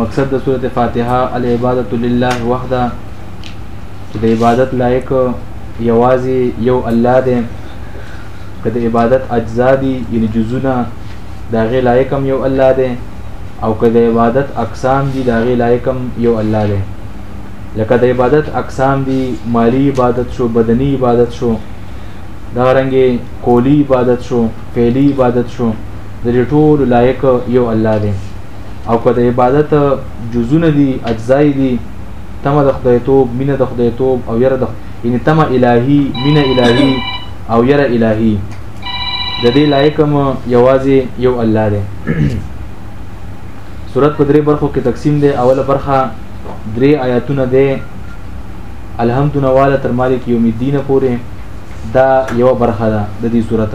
مقصد د سورۃ فاتحه العبادت لله وحده چې د عبادت لایق یوازې یو الله دی که د عبادت اجزا دي یعنی جزونه دا غي لایق هم یو الله دی او که د عبادت اقسام دي دا غي لایق هم یو الله دی لکه د عبادت اقسام دي مالی عبادت شو بدنی عبادت شو دا رنګه کولی عبادت شو فعلی عبادت شو د دې ټولو لایق یو الله دی او که د عبادت جزونه دي اجزاء دي تمه د خدای توب مینه د خدای توب او یره د یعنی تمه الهی مینه الهی او یره الهی د دې لایق هم یوازې یو الله دی صورت په درې برخو کې تقسیم دی اوله برخه درې آیاتونه دی الحمدونه والا تر مالک یوم الدین پورې دا یو برخه ده د دې صورت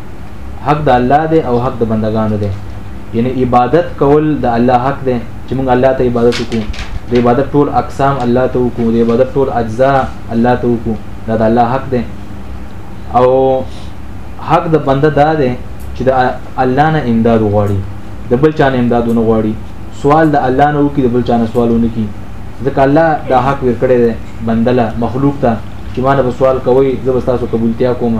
حق د الله دی او حق د بندگانو دی یعنی عبادت کول د الله حق دی چې موږ الله ته عبادت وکړو د عبادت ټول اقسام الله ته وکړو د عبادت ټول اجزا الله ته وکړو دا د الله حق دی او حق د بنده دا دی چې د الله نه امداد وغواړي د بل چا نه امداد ونه غواړي سوال د الله نه وکړي د بل چا نه سوال ونه کړي ځکه الله دا حق ورکړی دی بندله مخلوق ته چې ما نه سوال کوي زه به تاسو قبولتیا کوم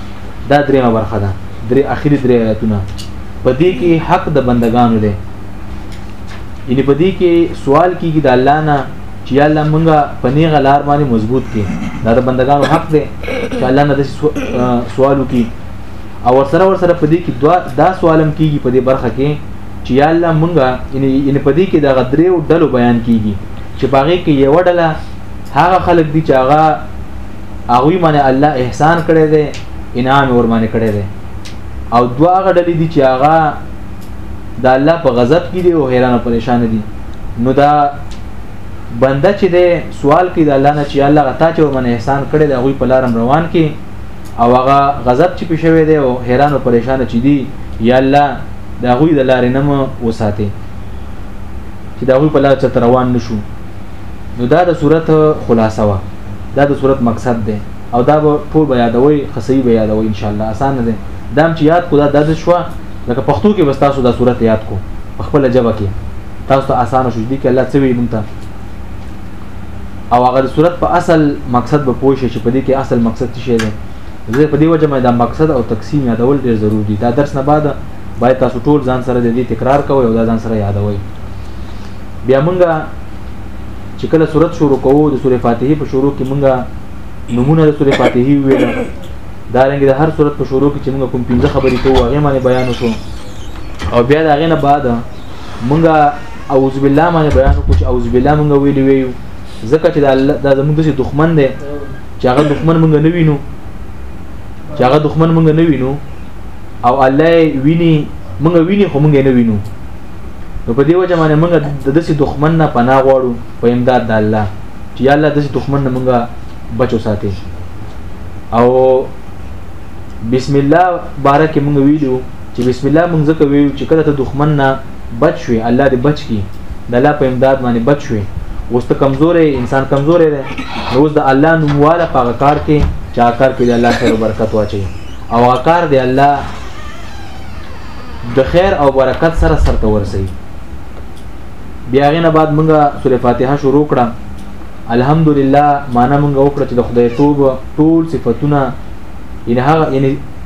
دا دریمه برخه ده درې اخیری درې آیاتونه په دې کې حق د بندگانو دی یعنی په دې کې سوال کیږي د الله نه چې الله مونږه په نیغه لار باندې مضبوط کړي دا د بندگانو حق دی چې الله نه د سوال وکړي او سره ور سره په دې کې دوا دا سوالم کیږي په دې برخه کې چې یا الله مونږه ان په دې کې د غدرې او ډلو بیان کیږي چې باغې کې یو ډله هغه خلک دي چې هغه هغه باندې الله احسان کړی دی انعام ور باندې کړی دی او دوا غډلې دي چې هغه د الله په غضب کې دي او حیران او پریشان دي نو دا بنده چې دی سوال کوي د الله نه چې الله غتا چې ورمن احسان کړی دی هغه په لارم روان کې او هغه غضب چې پښوي دی او حیران او پریشان چې دي یا الله دا غوی د لارې نه مو وساتي چې دا غوی په لار چې روان نشو نو دا د صورت خلاصه وه دا د صورت مقصد دی او دا به ټول به یادوي خصي به یادوي ان شاء الله اسانه دی دا چې یاد کو دا د شو لکه پښتو کې بس تاسو دا صورت یاد کو په خپل جبه کې تاسو ته اسانه شو دي کې الله څه وی مونږ او هغه صورت په اصل مقصد به پوه شي چې په دې کې اصل مقصد څه شی دی زه په دې وجه مې دا مقصد او تقسیم یادول ډیر ضروری دي دا درس نه بعد باید تاسو ټول ځان سره د دې تکرار کوئ او دا ځان سره یادوئ بیا مونږه چې کله صورت شروع کوو د سورې فاتحه په شروع کې مونږه نمونه د سورې فاتحه ویل دا رنګ د هر صورت په شروع کې چې مونږ کوم پنځه خبرې کوو هغه باندې بیان وشو او بیا دا غنه بعد مونږه اعوذ بالله باندې بیان وکړو چې اعوذ بالله مونږ ویل ویو ځکه چې دا زموږ د دښمن دی چې هغه دښمن مونږ نه وینو چې هغه دښمن مونږ نه وینو او الله ویني مونږ ویني خو مونږ نه وینو نو په دې وجه باندې موږ د دسي دښمن نه پناه غواړو په امداد د الله چې یا الله دسي دښمن نه موږ بچو ساتي او بسم الله بارک موږ ویلو چې بسم الله موږ ځکه ویلو چې کله ته دښمن نه بچ شوي الله دې بچ کی د الله په امداد باندې بچ شوي اوس ته کمزورې انسان کمزورې دی نو اوس د الله نومواله په کار کې چې کار کې د الله خیر او برکت واچي او کار دی الله د خیر او برکت سره سرته ورسي بیا غنه بعد مونږه سوره فاتحه شروع کړه الحمدلله معنا مونږه وکړه چې د خدای توب ټول صفاتونه ان هغه ان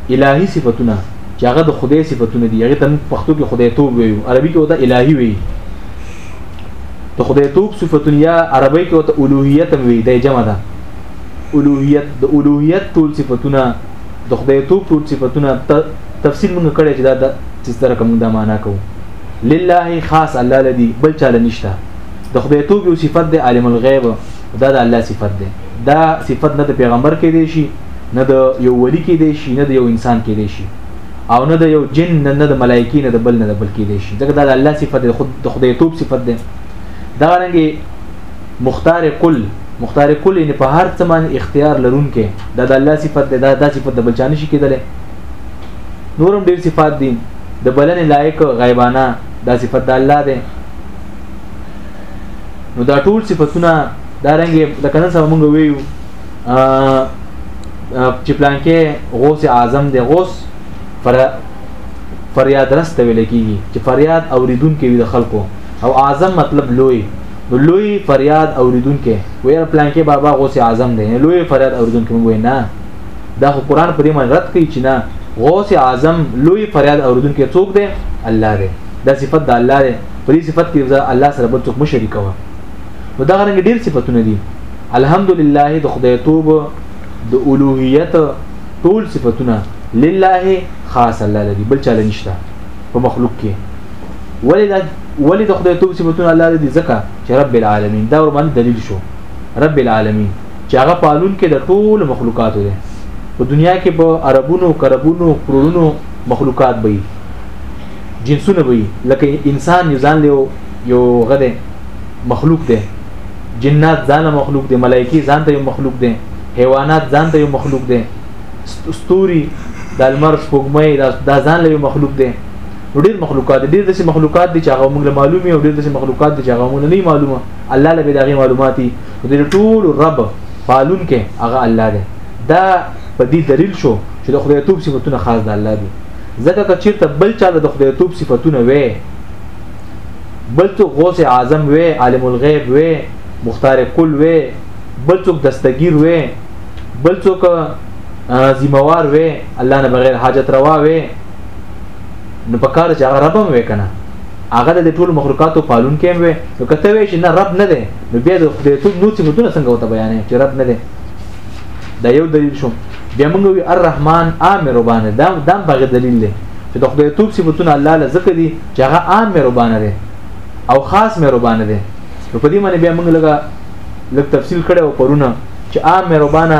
الهي صفاتونه چې هغه د خدای صفاتونه دي هغه تم پښتو کې خدای توب ویو عربي کې وته الهي وی د خدای توب صفاتونه یا عربي کې وته الوهیت وی د جمع ده الوهیت د الوهیت ټول صفاتونه د خدای توپ ټول صفاتونه تفسیر موږ کړی چې دا د چې سره کوم دا معنا کوو لله خاص الله لدی بل چاله نشته د خدای توب یو صفت دی عالم الغیب دا د الله صفت دی دا صفت نه د پیغمبر کې دی شي نه د یو ولی کې دی شي نه د یو انسان کې دی شي او نه د یو جن نه نه د ملایکی نه د بل نه د بل کې دی شي ځکه دا د الله صفت دی خود د خدای توب صفت دی دا رنګه مختار کل مختار کل یعنی په هر څه باندې اختیار لرونکې دا د الله صفت ده دا د صفت د بل چانه شي کېدلې نورم ډیر صفات دي د بلنې لایق غیبانه دا صفت د الله ده نو دا ټول صفاتونه دا رنګ د کنن سره مونږ ویو چې پلان کې غوث اعظم دی غوث فر فریاد رسته ویل کیږي چې فریاد اوریدونکو د خلکو او اعظم مطلب لوی نو لوی فریاد اوریدونکې ویر پلانکې بابا غوث اعظم دی لوی فریاد اوریدونکې موږ نه دا خو قران په دې باندې رد کوي چې نه غوث اعظم لوی فریاد اوریدونکې څوک دی الله دی دا صفت د الله دی په دې صفت کې الله سره بل څوک مشرک کوه نو دا غره ډیر صفاتونه دي الحمدلله د خدای توب د اولوهیت ټول صفاتونه لله خاص الله لري بل چاله نشته په مخلوق کې ولی دا ولی د خدای توب صفاتونه الله دې ځکه چې رب العالمین دا ور باندې دلیل شو رب العالمین چې هغه پالون کې د ټول مخلوقات دی په دنیا کې په عربونو کربونو کرونو مخلوقات به جنسونه به لکه انسان یو ځان له یو غده مخلوق دی جنات ځان مخلوق دی ملایکی ځان ته یو مخلوق دی حیوانات ځان ته یو مخلوق دی ستوري د المر سپوږمۍ دا ځان له مخلوق دی نو ډیر مخلوقات ډیر داسې مخلوقات دي چې هغه موږ له معلومي او ډیر داسې مخلوقات دي چې هغه موږ نه معلومه الله له به دغه معلوماتي د ټول رب پالون کې هغه الله دی دا په دې دلیل شو چې د خدای توپ صفاتونه خاص د الله دي ځکه که چیرته بل چا د خدای توپ صفاتونه وې بل څوک غوث اعظم وې عالم الغیب وې مختار کل وې بل څوک دستگیر وې بل څوک ذمہوار وې الله نه بغیر حاجت روا وې نو په کار چې هغه رب هم وې کنه هغه د ټول مخلوقاتو پالون کې وې نو کته وې چې نه رب نه دی نو بیا د خدای ټول نور صفاتونه څنګه وته بیانې چې رب نه دی دا یو دلیل شو بیا موږ وی الرحمن امر باندې دا دام بغه دلیل دی چې د خدای ټول صفاتونه الله له ذکر دي چې هغه امر باندې دی او خاص مې ربانه دی نو په دې باندې بیا موږ لګا لږ تفصیل کړو پرونه چې عام مې ربانه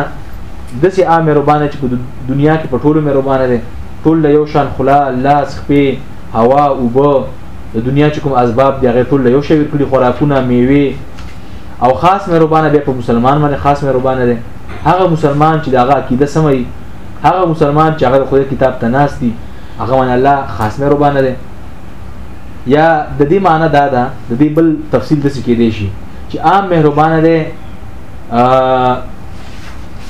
دسې عام مې ربانه چې په دنیا کې په ټولو مې ربانه دی ټول له یو شان خلا لاس خپې هوا اوبه د دنیا چې کوم اسباب دی هغه ټول له یو شویر کړي خوراکونه میوه او خاص مهربانه بیا په مسلمان باندې خاص مهربانه دی هغه مسلمان چې دغه عقیده سمي هغه مسلمان چې هغه خدای کتاب ته ناس دي هغه باندې الله خاص مهربانه دی یا د دې معنی دا ده د دې بل تفصیل د څه کې دی شي چې عام مهربانه دی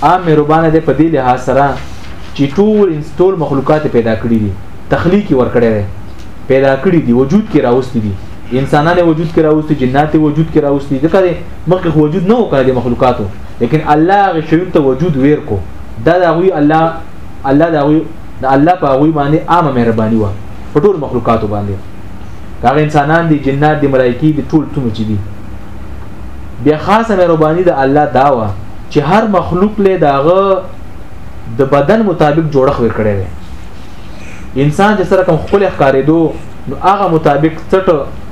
عام مهربانه ده په دې لحاظ سره چې ټول ټول مخلوقات پیدا کړی دي تخلیقي ور کړی دی پیدا کړی دي وجود کې راوستي دي انسانانه وجود کې راوستي جنات وجود کې راوستي ځکه مخکې وجود نه وکړ د مخلوقاتو لیکن الله غي شیون ته وجود ویر کو دا د غوي الله الله د غوي د الله په غوي باندې عامه مهرباني و په ټول مخلوقاتو باندې هغه انسانان دي جنات دي ملایکی دي ټول څومره چي دي بیا خاصه مهرباني د الله دا و چې هر مخلوق له داغه د بدن مطابق جوړښت ورکړی دی انسان چې سره کوم خپل ښکارېدو نو هغه مطابق څټ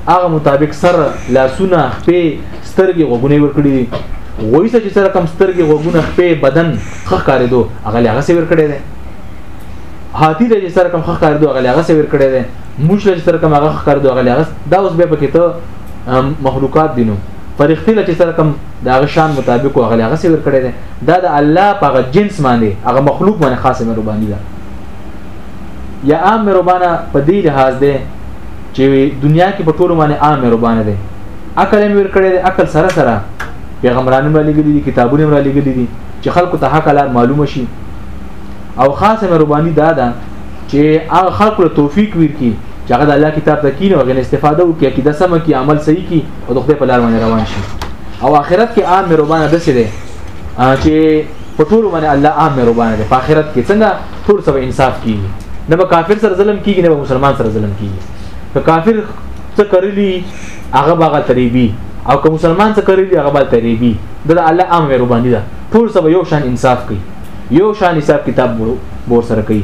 هغه مطابق سر لاسونه خپې سترګې غوګونې ورکړي دي وایي چې سره کوم سترګې غوګونه خپې بدن خخ کارېدو هغه هغه سي ورکړي دي هاتی د سره کوم خخ کارېدو هغه هغه سي ورکړي دي موږ له سره کوم هغه خخ کارېدو هغه هغه دا اوس به پکې ته مخلوقات دي نو فرښتې لکه سره کم د هغه شان مطابق هغه هغه څه ور کړی دی دا د الله په هغه جنس باندې هغه مخلوق باندې خاصه مهرباني ده یا عام مهربانه په دې لحاظ ده چې دنیا کې په ټولو باندې عام مهربانه ده عقل هم ور کړی دی عقل سره سره پیغمبرانو را لګلې دي کتابونه را لګلې دي چې خلکو ته حق لار معلوم شي او خاصه مهرباني دا ده چې هغه خلکو له توفیق ورکړي چې هغه د الله کتاب ته کینې او غن استفاده وکړي عقیده سم کړي عمل صحیح کړي او د خدای په لار باندې روان شي او آخرت کې عام مهربان ده سي دي چې په ټول باندې الله عام مهربان دی په آخرت کې څنګه ټول سب انصاف کیږي نه به کافر سره ظلم کیږي نه به مسلمان سره ظلم کیږي که کافر څه کړلی هغه باغه تریبي او که مسلمان څه کړلی هغه باغه تریبي د الله عام مهرباني ده ټول سب یو شان انصاف کوي یو شان حساب کتاب بور سره کوي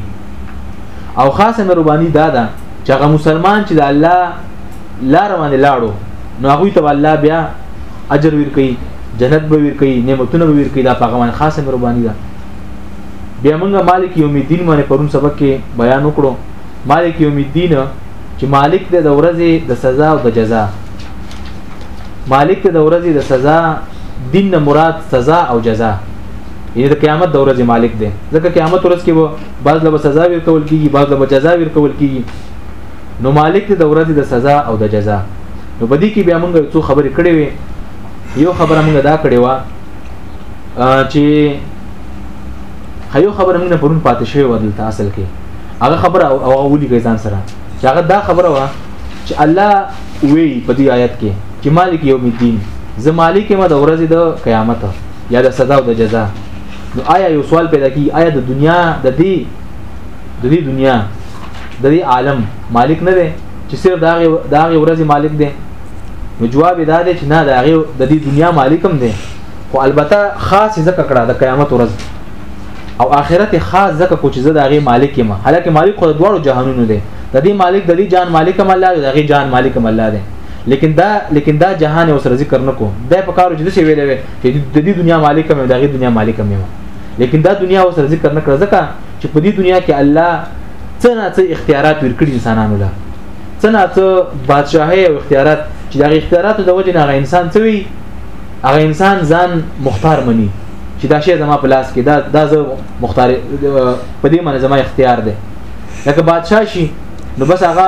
او خاصه مهرباني دا ده چې هغه مسلمان چې د الله لار باندې لاړو نو هغه ته الله بیا اجر ور کوي جنت به ور کوي نعمتونه به ور کوي دا هغه باندې خاصه مهرباني ده بیا موږ مالک یوم الدین باندې پرون سبق کې بیان وکړو مالک یوم الدین چې مالک د ورځې د سزا او د جزا مالک د ورځې د سزا دین نه مراد سزا او جزا یعنی د قیامت د ورځې مالک دی ځکه قیامت ورځ کې به بعض له سزا ورکول کیږي بعض له جزا ورکول کیږي نو مالک دی د ورځې د سزا او د جزا نو بدی کې بیا موږ څو خبرې کړې وې یو خبره موږ دا کړې و چې هیو خبره موږ پرون پاتې شوی و دلته اصل کې هغه خبره او هغه ولي ځان سره چې هغه دا خبره و چې الله وی په دې آیت کې چې مالک یوم الدین زه مالک ما د ورځې د قیامت یا د سزا او د جزا نو آیا یو سوال پیدا کی آیا د دنیا د دې د دې دنیا د دې عالم مالک نه دی چې صرف دا دا ورځي مالک دی نو جواب دا دی چې نه دا د دې دنیا مالک هم دی خو البته خاص ذکر کړه د قیامت ورځ او آخرت خاص ځکه کو چې زه د هغه مالک یم حالکه مالک خو د دوړو جهانونو دی د دې مالک د دې جان مالک هم الله دی د هغه جان مالک هم الله دی لیکن دا لیکن دا جهان اوس را ذکر نکو دا په کارو چې د څه ویلې وي چې د دې دنیا مالک مې دغه دنیا مالک مې لیکن دا دنیا اوس را ذکر نکړه ځکه چې په دې دنیا کې الله څه نه څه اختیارات ورکړي انسانانو له څه نه څه بادشاهي او اختیارات چې دغه اختیاراتو د وجې نه هغه انسان څه وي هغه انسان ځان مختار مني چې دا شی زما په لاس کې دا دا زه مختار په دې معنی زما اختیار دی لکه بادشاه شي نو بس هغه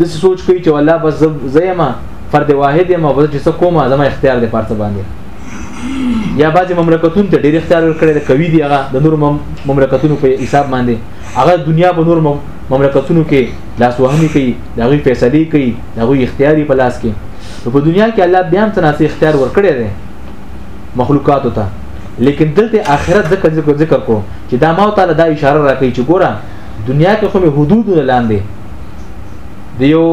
د سوچ کوي چې والله بس زېما فرد واحد یم او بس چې څه کومه زما اختیار دی پارته باندې یا بعضې مملکتونو ته ډېر اختیار ورکړی د کوي دی هغه د نور مملکتونو په حساب باندې هغه دنیا په نور مملکتونو کې لاس وهنې کوي د هغوی فیصلې کوي د هغوی اختیاري په لاس کې نو په دنیا کې الله بیا هم تناسي اختیار ورکړی دی مخلوقاتو ته لیکن دلته آخرت ذکر ذکر ذکر کو چې دا ما تعالی دا اشاره راکړي چې ګوره دنیا کې خو مې حدودونه لاندې د یو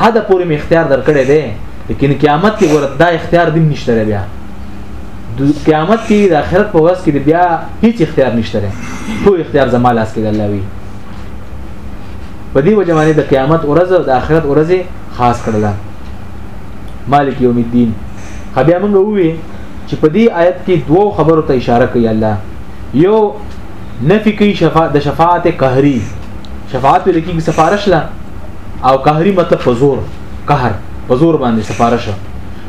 حد پورې مې اختیار درکړی دی لیکن قیامت کې ورته دا اختیار دیم نشته بیا د قیامت کې د آخرت په ورځ کې بیا هیڅ اختیار نشته ټول اختیار زما لاس کې د الله وی په دې وجه باندې د قیامت ورځ او د آخرت ورځ خاص کړل مالک یوم الدین خبیا موږ وی چې په دې آیت کې دوه خبرو ته اشاره کوي الله یو نفي کوي شفاعت د شفاعت قهري شفاعت لکه سفارش لا او قهري مطلب په زور قهر په زور باندې سفارش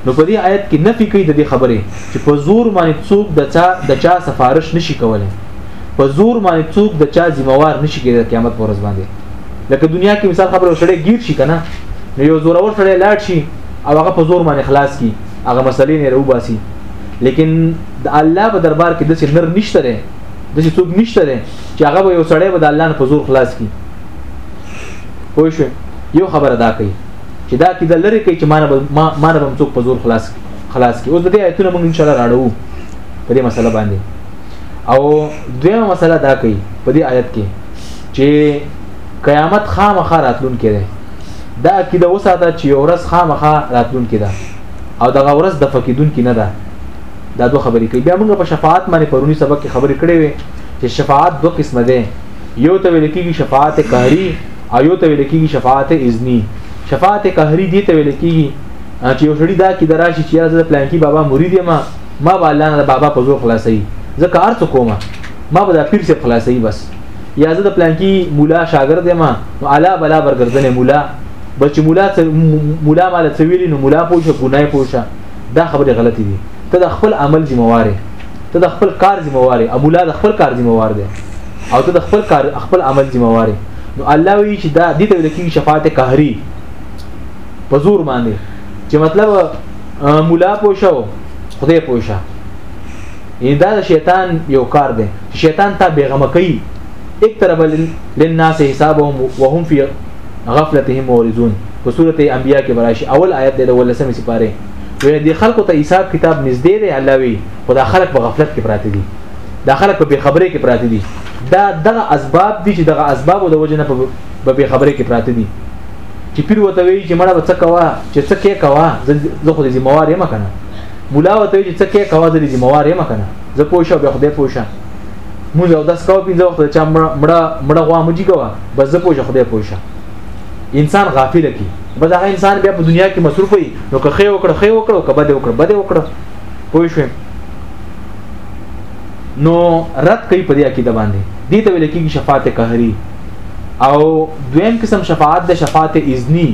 نو په دې آیت کې نفي کوي د دې خبرې چې په زور باندې څوک د چا د چا سفارش نشي کولای په زور باندې څوک د چا ذمہوار نشي کېدای قیامت پر ورځ باندې لکه دنیا کې مثال خبره وشړې گیر شي کنه نو یو زور اور سره لاړ شي او هغه په زور باندې خلاص کی هغه مسلې نه روباسي لیکن د الله په دربار کې د څه نر نشته د چې څوک نشته دی چې هغه به یو سړی به د الله نه په زور خلاص کی پوه شو یو خبره دا کوي چې دا کیده لري کوي چې مانه ما مانه به څوک په زور خلاص کی خلاص کی اوس د دې آیتونه موږ ان شاء الله راړو په دې مسله باندې او دویمه مسله دا کوي په دې آیت کې چې قیامت خامخا راتلون کړي دا عقیده وساته چې ورځ خامخا راتلون کړي او دغه ورځ د فقیدون کې نه ده دا دوه خبرې کوي بیا موږ په شفاعت باندې پرونی سبق کې خبرې کړې وې چې شفاعت دوه قسمه ده یو ته ویل کېږي شفاعت قهري او یو ته ویل کېږي شفاعت اذنی شفاعت قهري دي ته ویل کېږي چې یو سړی دا کې دراشي چې زه پلان کې بابا مرید یم ما به الله نه بابا په زور خلاصي زه کار څه کوم ما به د پیر سره خلاصي بس یا زه د پلان کې مولا شاګرد یم نو الا بلا برګردنه مولا بچ مولا مولا مال څویلی نو مولا پوښه ګناه پوښه دا خبره غلطی دي ته د خپل عمل ذمہوار ته د خپل کار ذمہوار ابو لا د خپل کار ذمہوار دی او ته د خپل کار خپل عمل ذمہوار نو الله وی چې دا دې ته ویل کېږي شفاعت قهري په زور باندې چې مطلب مولا پوښاو خدای پوښا یعنی دا شیطان یو کار دی شیطان تا بیغمه کوي اقترب للناس حسابهم وهم في غفلتهم مورزون په سورته انبیاء کې براشي اول آیت د ولسمې سپاره وی د خلکو ته حساب کتاب نږدې دی الله وی خدا خلک په غفلت کې پراته دي دا خلک په بخبرې کې پراته دي دا دغه اسباب دي چې دغه اسباب د وجنه په بخبرې کې پراته دي چې پیر وته وی چې مړه بچ کوا چې څه کې کوا زه خو دې ذمہوار یم کنه مولا وته وی چې څه کې کوا زه دې ذمہوار یم کنه زه پوښه به خدای پوښه موږ او داس کاو پینځه وخت چې مړه مړه غوا مجي کوا بس زه پوښه خدای پوښه انسان غافل کی بس هغه انسان بیا په دنیا کې مصروف وي نو که خې وکړه خې وکړه که بده وکړه بده وکړه پوه شو نو رد کوي په دې عقیده باندې دي ته ویل کېږي شفاعت قهري او دویم قسم شفاعت د شفاعت اذنی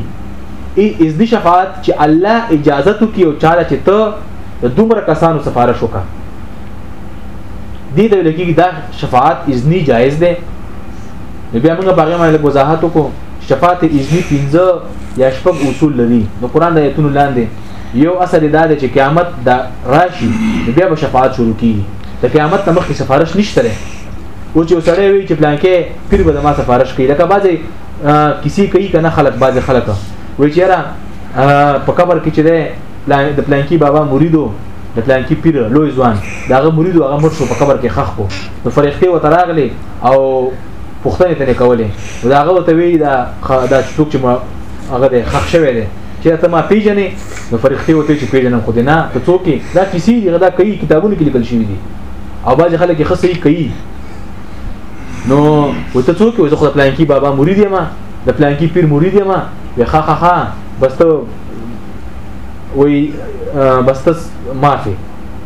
ای اذنی شفاعت چې الله اجازه تو کی او چاله چې ته د دومره کسانو سفارش وکړه دي ته ویل کېږي دا شفاعت اذنی جایز ده نو بیا موږ باغې باندې وضاحت وکړو شفاعت اذنی 15 یا شپږ اصول لري د قران د ایتونو لاندې یو اصل دا دی چې قیامت دا راشي بیا به شفاعت شروع کیږي د قیامت ته مخکې سفارش نشته لري او چې وسړی وي چې پلان کې پیر به ما سفارش کوي لکه بعضی کسی کوي کنه خلک بعضی خلک وي چې را په قبر کې چې ده د پلان کې بابا مریدو د پلان کې پیر لوی ځوان داغه مریدو هغه مر شو په قبر کې خخ کو نو فرښتې وتراغلي او پوښتنه تنه کوله دا هغه ته وی دا دا څوک چې ما هغه د خښ شوی دی چې ته ما پیژنې نو فرښتې وته چې پیژنم خو دې نه ته څوک دا کیسې دغه دا کوي کتابونه کې لیکل شوی دي او باز خلک یې خصې کوي نو وته څوک وځه خو پلان کې بابا مرید یم د پلان کې پیر مرید یم وی خا خا خا بس ته وی بس ته معافي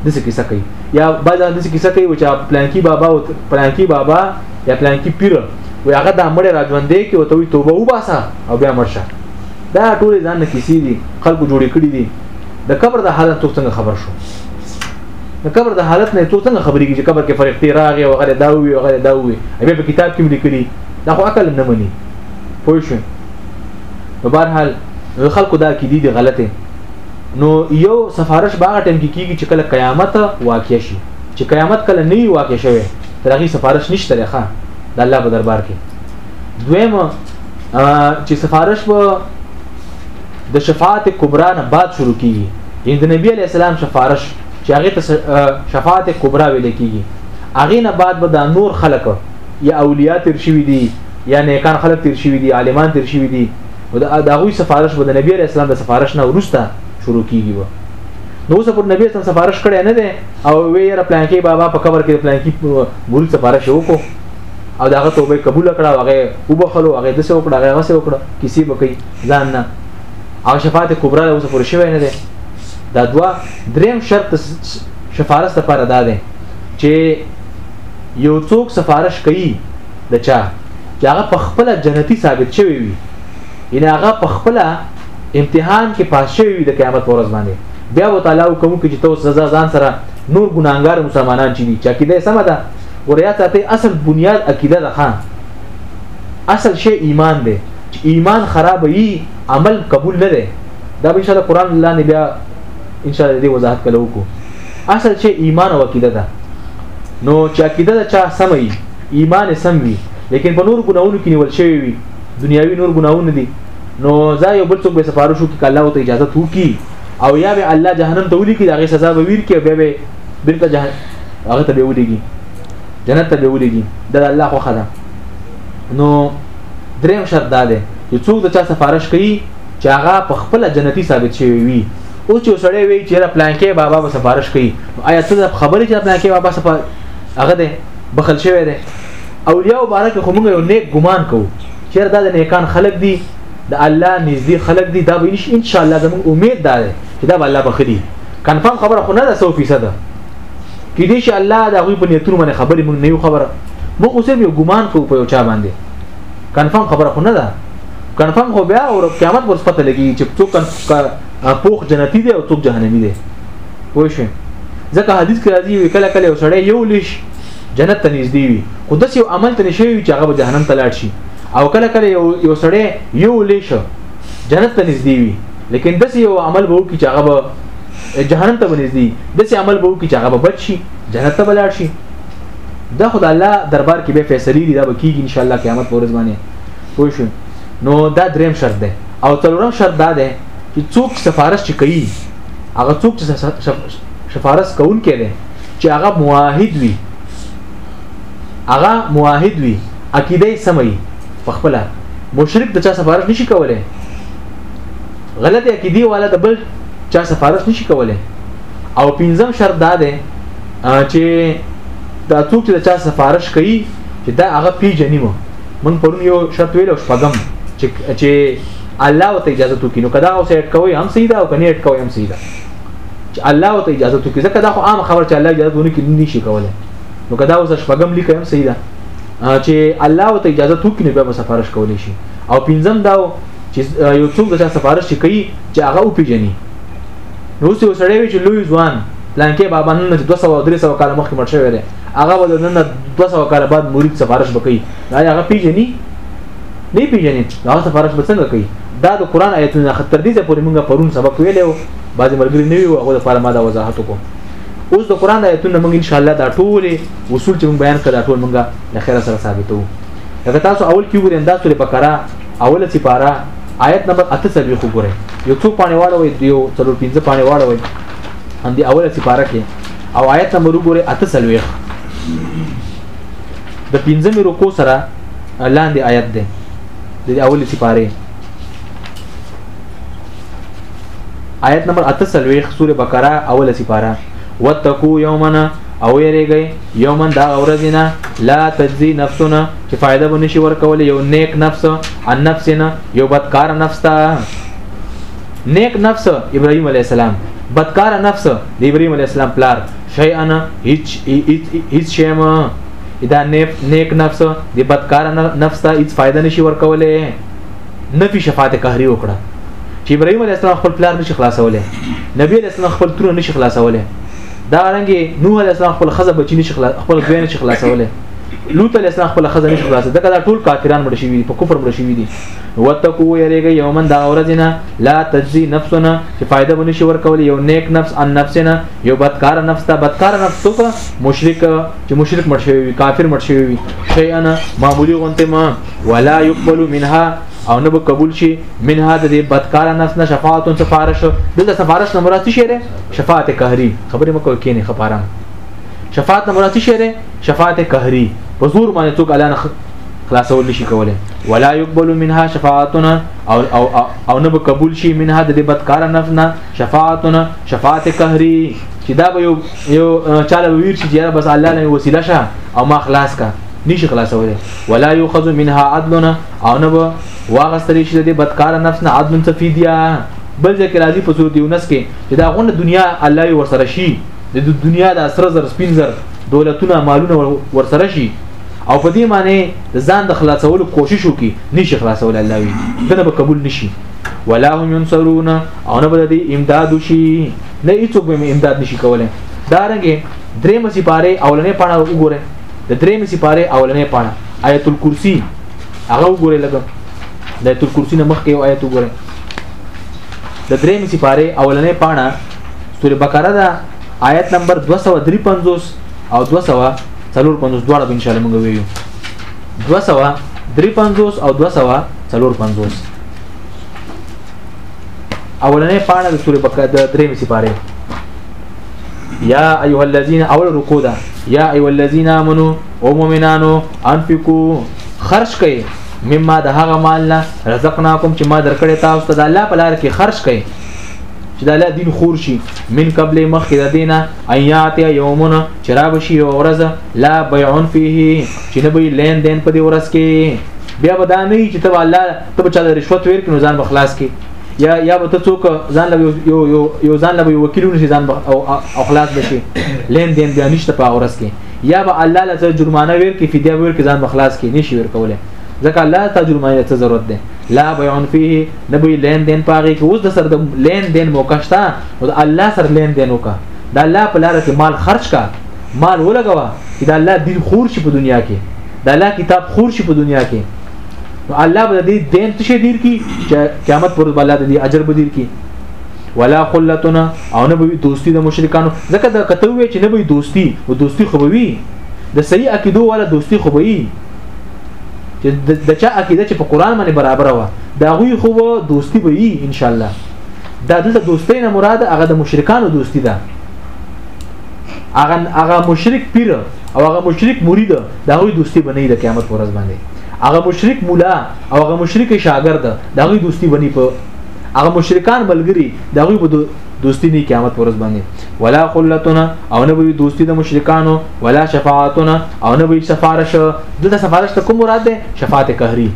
د څه کیسه کوي یا بعض د څه کیسه کوي چې پلانکی بابا او پلانکی بابا یا پلانکی پیر وي هغه د امړې راځوندې کې او ته توبه وباسه او بیا مرشه دا ټول ځان نه کیسې دي خلکو جوړې کړې دي د قبر د حالت څوک څنګه خبر شو د قبر د حالت نه څوک څنګه خبرېږي چې قبر کې فرښتې راغې او غره دا وي او غره دا وي بیا په کتاب کې لیکلي دا خو عقل نه مني پوه شو په بهر حال خلکو دا کې دي غلطه نو یو سفارش باغ ټیم کې کیږي چې کله قیامت واقع شي چې قیامت کله نه وي واقع شوی تر هغه سفارش نشته لري د الله په دربار کې دویم چې سفارش په د شفاعت کبرا نه بعد شروع کیږي یعنی د نبی علی السلام سفارش چې هغه ته شفاعت کبرا ویل کیږي هغه نه بعد به د نور خلک یا اولیاء تر شوی دي یا نیکان خلک تر شوی دي عالمان تر شوی دي نو د هغوی سفارش به د نبی علی اسلام د سفارش نه ورسته شروع کیږي و نو اوس پر نبی اسلام سفارش کړی نه دی او وی یې پلان کې بابا په قبر کې پلان کې ګوري سفارش وکړو او داغه توبه قبول کړه هغه وبخلو هغه د څه وکړه هغه غسه وکړه کسی به کوي ځان نه او شفاعت کبرا اوس پر شوی نه دی دا دوا دریم شرط شفارس لپاره دا دی چې یو څوک سفارش کوي د چا چې هغه په خپل جنتی ثابت شوی وي ان هغه په خپل امتحان کې پاس شوی وي د قیامت پر ورځ باندې بیا و تعالی حکم کوي چې تاسو سزا ځان سره نور ګناګار مسلمانان چې دي چې عقیده سم ده وریا ته اصل بنیاد عقیده ده خان اصل شی ایمان دی چې ایمان خراب وي عمل قبول نه دی دا به ان شاء الله قران الله نه بیا ان شاء الله دې وضاحت کله وکړو اصل چې ایمان او عقیده ده نو چې عقیده ده چا سمي ایمان سم وي لیکن په نور ګناونو کې نیول شوی وي دنیاوی نور ګناونه دي نو ځای یو بل څوک به سفارش وکړي کله او ته اجازه تو کی او یا به الله جهنم ته ولي کی دغه سزا به ویر کی بیا به بیرته جهنم هغه ته به وليږي جنت ته به وليږي دا الله خو خدا نو دریم شرط دا دی چې څوک د چا سفارش کوي چې هغه په خپل جنتی ثابت شوی وي او چې سړی وي چې را پلان کې بابا به سفارش کوي آیا څه خبرې چې پلان کې بابا سفارش هغه دی بخل شوی دی اولیاء مبارک خو موږ یو نیک ګمان کوو چې دا د نیکان خلق دي د الله نږدې خلق دي دا به ان شاء الله زموږ امید دا دی چې دا به الله بخلي کنفرم خبره خو نه ده 100% کې دي چې الله دا غوي په نیتونو باندې خبرې موږ نه یو خبره موږ اوس یو ګمان کوو په یو چا باندې کنفرم خبره خو نه ده کنفرم خو بیا او قیامت پر پته لګي چې څوک پوخ جنتی دی او څوک جهنمی دی پوه شئ ځکه حدیث کې راځي وی کله کله وسړی یو لیش جنت ته نږدې وي خو داسې یو عمل ته نشوي چې هغه به جهنم ته لاړ شي او کله کله یو یو سړی یو لیش جنت ته نږدې وي لیکن داسې یو عمل به وکړي چې هغه به جهنم ته نږدې داسې عمل به وکړي چې هغه به بچ شي جنت ته لاړ شي دا خدای الله دربار کې به فیصله لري دا به کیږي ان شاء الله قیامت پر ورځ باندې پوه شو نو دا دریم شرط دی او څلورم شرط دا دی چې څوک سفارش چې کوي هغه څوک چې سفارش کوونکی دی چې هغه معاهد وي هغه معاهد وي عقیده سمي په خپل مشرک د چا سفارش نشي کولای غلط عقیده والا د بل چا سفارش نشي کولای او پنځم شرط دا دی چې دا څوک چې د چا سفارش کوي چې دا هغه پیژني مو من پرون یو شرط ویل او شپږم چې چې الله وته اجازه تو کینو کدا اوس اډ کوي هم سیدا او کني اډ کوي هم سیدا چې الله وته اجازه تو کی ځکه دا خو عام خبر چې الله اجازه ونه کی نه شي کولای نو کدا اوس شپږم لیکه هم سیدا چې الله وته اجازه تو کینو به سفارش کولی شي او پنځم دا چې یو څوک د سفارش کوي چې هغه او پیجني نو څه وسړی وي چې لوی ځوان پلانکې بابا نن 200 او 300 کال مخکې مړ شوی دی هغه ول نن 200 کال بعد مرید سفارش وکړي دا هغه پیژني نه پیژنې دا سفارش به څنګه کوي دا د قران آیتونه خطر دي چې پورې موږ پرون سبق ویلو بعضی مرګري نه ویو هغه لپاره ما دا وضاحت وکړو اوس د قران آیتونه موږ ان شاء الله دا ټول اصول چې موږ بیان کړل ټول موږ د خیر سره ثابتو لکه تاسو اول کې وګورئ دا سورې بقره اوله سپاره آیت نمبر 38 خو ګورئ یو څو پانی واړوي دیو څلور پنځه پانی واړوي هم دی اوله سپاره کې او آیت نمبر وګورئ 38 د پنځمې رکو سره لاندې آیت دی د اولی سپاره آیت نمبر 38 سوره بقره اوله سپاره وتقو یومنا او یریږي یومن دا اورزینا لا تجزی نفسنا چې فائدہ به نشي ورکول یو نیک نفس ان نفسنا یو بدکار نفس تا نیک نفس ابراهيم عليه السلام بدکار نفس د ابراهيم عليه السلام پلار شيئا هیڅ هیڅ شی ما دا نیک نفس دی بدکار نفس ته هیڅ فائدہ نشي ورکولې نفي شفاعت قهري وکړه چې ابراهيم عليه السلام خپل پلار نشي خلاصولې نبي عليه السلام خپل ترونه نشي خلاصولې دا رنګي نوح عليه السلام خپل خزه بچی نشي خلاص خپل ځوی نشي خلاصولې لوط علیہ السلام خپل خزه نشو خلاص دغه دا ټول کافران مړ شوی په کفر مړ شوی دي وتقو یریګه یومن دا ورځنه لا تجزی نفسنا چې فائدہ بنه شي ورکول یو نیک نفس ان نفسنا یو بدکار نفس ته بدکار نفس ته مشرک چې مشرک مړ شوی وي کافر مړ شوی وي شیئا معمولی غونته ما ولا يقبل منها او نه به قبول شي منها د دې بدکار نس نه شفاعت او سفارش دلته سفارش نه مراد شي ده شفاعت قهري خبرې مکو کې نه خبرم شفاعت نه مراد شي ده شفاعت قهري په زور باندې څوک اعلان خلاصول نشي کوله ولا يقبل منها شفاعتنا او او او نه به قبول شي منها د دې بدکار نس نه شفاعتنا شفاعت قهري چې دا به یو یو چاله ویر چې یاره بس الله نه وسیله شه او ما خلاص کا نشي خلاصوله ولا یؤخذ منها عدلنا او نه واغستری شي د بدکار نفس نه عدل تفیدیا بل ذکر راځي په صورت یونس کې چې دا غونه دنیا الله یې ورسره شي د دنیا د اسره زر سپین زر دولتونه مالونه ورسره شي او په دې معنی ځان د خلاصولو کوشش وکي نشي خلاصول الله وي دنه به قبول نشي ولا هم ينصرون او نه بده دي امداد شي نه هیڅوک به امداد نشي کولای دا رنګه درې مسی پاره اولنې پاڼه وګوره د درې مسی پاره اولنې پاڼه آیت الکرسی هغه وګوره لګم د آیت الکرسی نه مخکې یو آیت وګوره د درې مسی پاره اولنې پاڼه سورې بقره دا آیت نمبر 253 او 254 دواړه ان شاء الله موږ ویو 253 او 254 اولنې پاڼه د سورې بقره د درېم سپاره یا ایها الذین اول رکو ده یا ایها الذین آمنو او مؤمنانو انفقوا خرج کړئ مما د هغه مال نه رزقناکم چې ما درکړې تاسو ته د الله په لار کې خرج کړئ چې د الله دین خور شي من قبل مخکې د دینه ایات یومنا چې را بشي یو ورځ لا بیعون فيه چې نه به لین دین په دې ورځ کې بیا به دا نه چې ته الله ته به چا د رشوت ویر کینو ځان بخلاص کی یا یا به ته څوک ځان له یو یو یو ځان له وکیلونو شي ځان او اخلاص بشي لین دین بیا نشته په اورس کې یا به الله لته جرمانه ویر کې فدیه ویر کې ځان بخلاص کې نشي ور کوله ځکه الله ته جرمانه ته ضرورت ده لا بیعن فيه نبی لین دین پاږي کې اوس د سر د لین دین موقع شته او الله سر لین دین وکا د الله په لار کې مال خرج کا مال ولګوا چې د الله دین خور شي په دنیا کې د الله کتاب خور شي په دنیا کې نو الله به دې دین څه شي دیر کی قیامت پر الله دې اجر به دیر کی ولا خلتنا او نه به دوستی د مشرکانو ځکه دا کته وی چې نه به دوستی او دوستی خو به وی د صحیح عقیدو ولا دوستی خو به وی چې د چا عقیده چې په قران باندې برابر و دا غوي خو دوستی به وی ان شاء الله دا دلته دوستی نه مراد هغه د مشرکانو دوستی ده هغه هغه مشرک پیر او هغه مشرک مرید دا غوي دوستي بنئ د قیامت پر ورځ باندې هغه مشرک مولا او هغه مشرک شاګرد دا غوي دوستي بنئ په هغه مشرکان ملګری دا غوي به دوستي نه قیامت پر ورځ باندې ولا خلتنا او نه به دوستي د مشرکانو ولا شفاعتنا او نه به سفارش دلته سفارش ته کوم مراد ده شفاعت قهري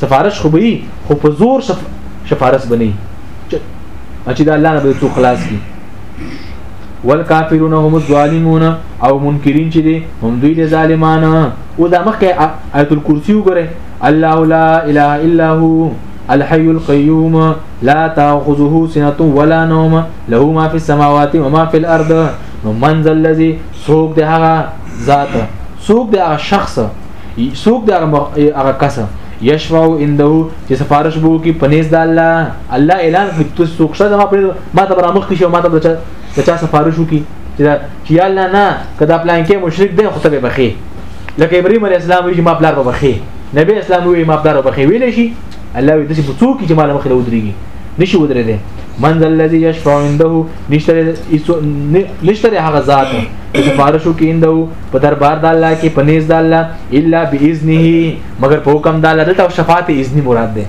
سفارش خو به خو په زور شف... شفارس بنئ چې دا الله نه به څو خلاص کی والکافرون هم الظالمون او منکرین چې دي هم دوی د ظالمان او دا مخکې آیت الکرسی وګوره الله لا اله الا هو الحي القيوم لا تاخذه سنه ولا نوم له ما في السماوات وما في الارض نو من ذا الذي سوق ده هغه ذات سوق ده هغه شخص سوق ده هغه کس یشفع عنده چې سفارش بو کی پنيز د الله الله اعلان کوي ته څوک شته ما پر ما ته برامخ کې شو ما ته بچا بچا سفارش وکي چې یا الله نه کدا پلان کې مشرک دی خو ته بخي لکه ابراهيم عليه السلام وی ما پلار بخي نبی اسلام وی ما پلار بخي ویل شي الله وی د څه بوڅو کې چې مال مخ له ودرېږي نشي ودرې دي من ذا الذي يشفع عنده نشتره نشتره هغه ذات سفارشو کې عنده په دربار د الله کې پنيز د الله الا باذنه مګر په حکم دا لدته او شفاعت اذنی مراد ده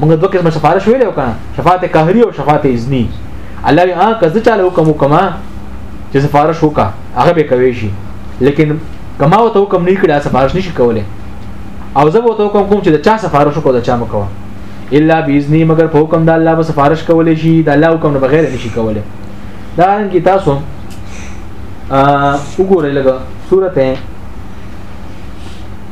موږ دوه قسمه سفارش ویلو کنه شفاعت قهری او شفاعت اذنی الله وی ها کزه چاله حکم وکما چې سفارش وکا هغه به کوي شي لیکن کما او ته حکم نه کړه سفارش نشي کوله او زه وته حکم کوم چې د چا سفارش وکړه د چا مکوه الا باذنی مگر په حکم د الله به سفارش کولې شي د الله حکم نه بغیر نشي کوله دا ان کې تاسو ا وګورئ لګه سورته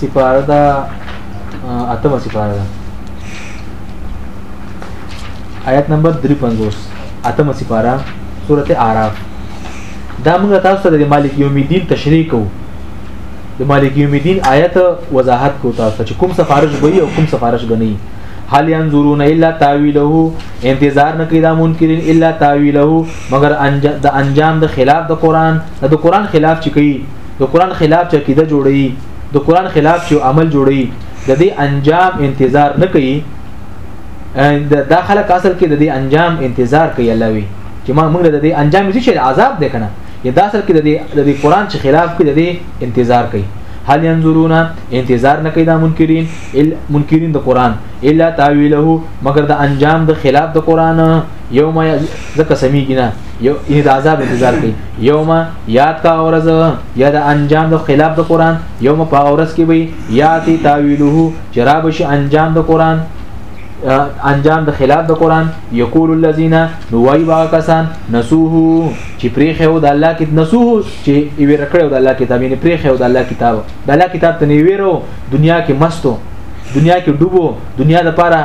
سپاره دا اتمه سپاره ده آیت نمبر 350 اتمه سپاره سورته اعراف دا موږ تاسو ته د مالک یوم الدین تشریح کوو د مالک یوم الدین آیت وضاحت کو تاسو چې کوم سفارش وي او کوم سفارش بنئ هل ينظرون الا تاويله انتظار نه کوي دا منکرین الا تاويله مگر د انجام د خلاف د قران د قران خلاف چې کوي د قران خلاف چې کیده جوړي د قران خلاف چې عمل جوړي د دې انجام انتظار نه کوي دا خلک اصل کې د دې انجام انتظار کوي الله وي چې ما موږ د دې انجام چې عذاب دی کنه یا دا اصل کې د دې د دې قران چې خلاف کې د دې انتظار کوي هل ينظرون انتظار نه کوي دا منکرین ال منکرین د قران الا تعویله مگر د انجام د خلاف د قران یوم زکه سمیږي نه یو ان د عذاب انتظار کوي یوم یاد کا اورز یا د انجام د خلاف د قران یوم په اورز کې وي یاتی تعویله جراب شي انجام د قران انجام د خلاف د قران یقول الذين نوای با کسان نسوه چې پریخه او د الله کې نسوه چې ویرکړو د الله کتاب یې پریخه او د الله کتاب د الله کتاب ته نیویرو دنیا کې مستو دنیا کې ډوبو دنیا د پاره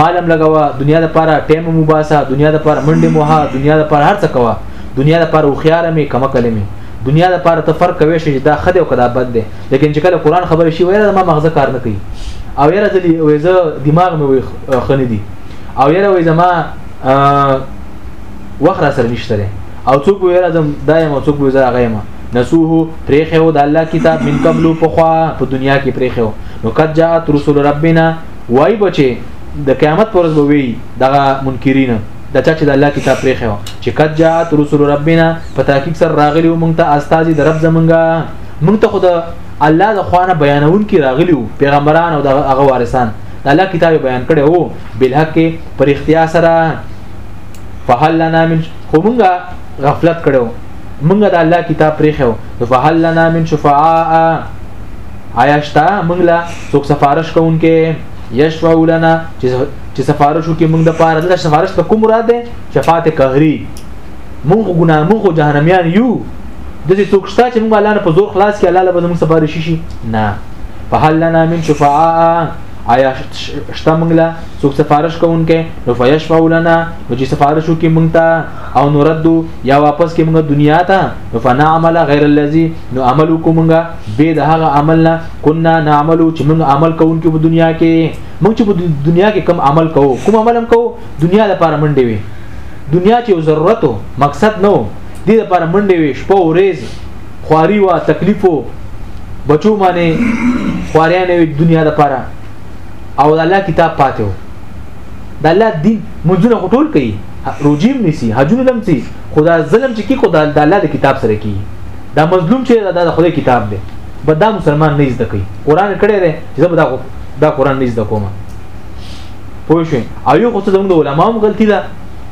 مالم لګوا دنیا د پاره ټیم مو باسا دنیا د پاره منډه مو ها دنیا د پاره هر څه کوا دنیا د پاره خوخيار مې کما کلمې دنیا د پاره ته فرق کوي چې دا خده او کدا بد ده لیکن چې کله قران خبره شي وایره ما مغزه کار نه کوي او یره ځلې وېزه دماغ مې وي خنې دي او یره وېزه ما وخره سره نشته او څوک ویره زم دایم او څوک ویره غیمه نسوه پرېخو د الله کتاب من قبل په خوا په دنیا کې پرېخو نو قد جاءت رسول ربنا وای بچي د قیامت پر ورځ به وی دغه منکرین د چا چې د الله کتاب پرېخو چې قد جاءت رسول ربنا په تحقیق سره راغلی مونږ ته استاد د رب زمونږه مونږ ته خو د الله د خوانه بیانون کې راغلی پیغمبران او د هغه وارثان د الله کتاب بیان کړي وو بل حق پر اختیار سره فهل لنا من خو مونږه غفلت کړو مونږ د الله کتاب پریخو نو فهل لنا من شفعاء آیا شتا مونږ لا څوک سفارش کوونکې یشفع لنا چې سفارش وکي مونږ د پاره د سفارش ته کوم مراد ده شفاعت قهري مونږ ګنا مونږ جهنميان یو د دې څوک شتا چې مونږ الله نه په زور خلاص کې الله له بده مونږ سفارش شي نه فهل لنا من شفعاء آیا شته مونږ لا څوک سفارش کوونکې نو فیشفع لنا نو چې سفارش وکي مونږ ته او نردو یا واپس کې موږ دنیا ته نو فنعمل غیر الذی نو عمل کومګه به د هغه عمل نه کنا نعمل چې موږ عمل کوونکو په دنیا کې موږ چې په دنیا کې کم عمل کوو کوم عمل هم کوو دنیا لپاره منډې وي دنیا چې ضرورت مقصد نو دې لپاره منډې وي شپه او ورځ خواري وا تکلیفو بچو باندې خواریا نه وي دنیا لپاره او الله کتاب پاتې وو د الله دین منځونه ټول کوي روجیم نسی حجونه لم سي خدا ظلم چې کی خدا د الله د کتاب سره کی دا مظلوم چې دا د خدای کتاب دی بدا مسلمان نه زده کوي قران کړي دی چې زه دا دا قران نه زده کوم پوه شئ او یو خو زموږ د علماو غلطي ده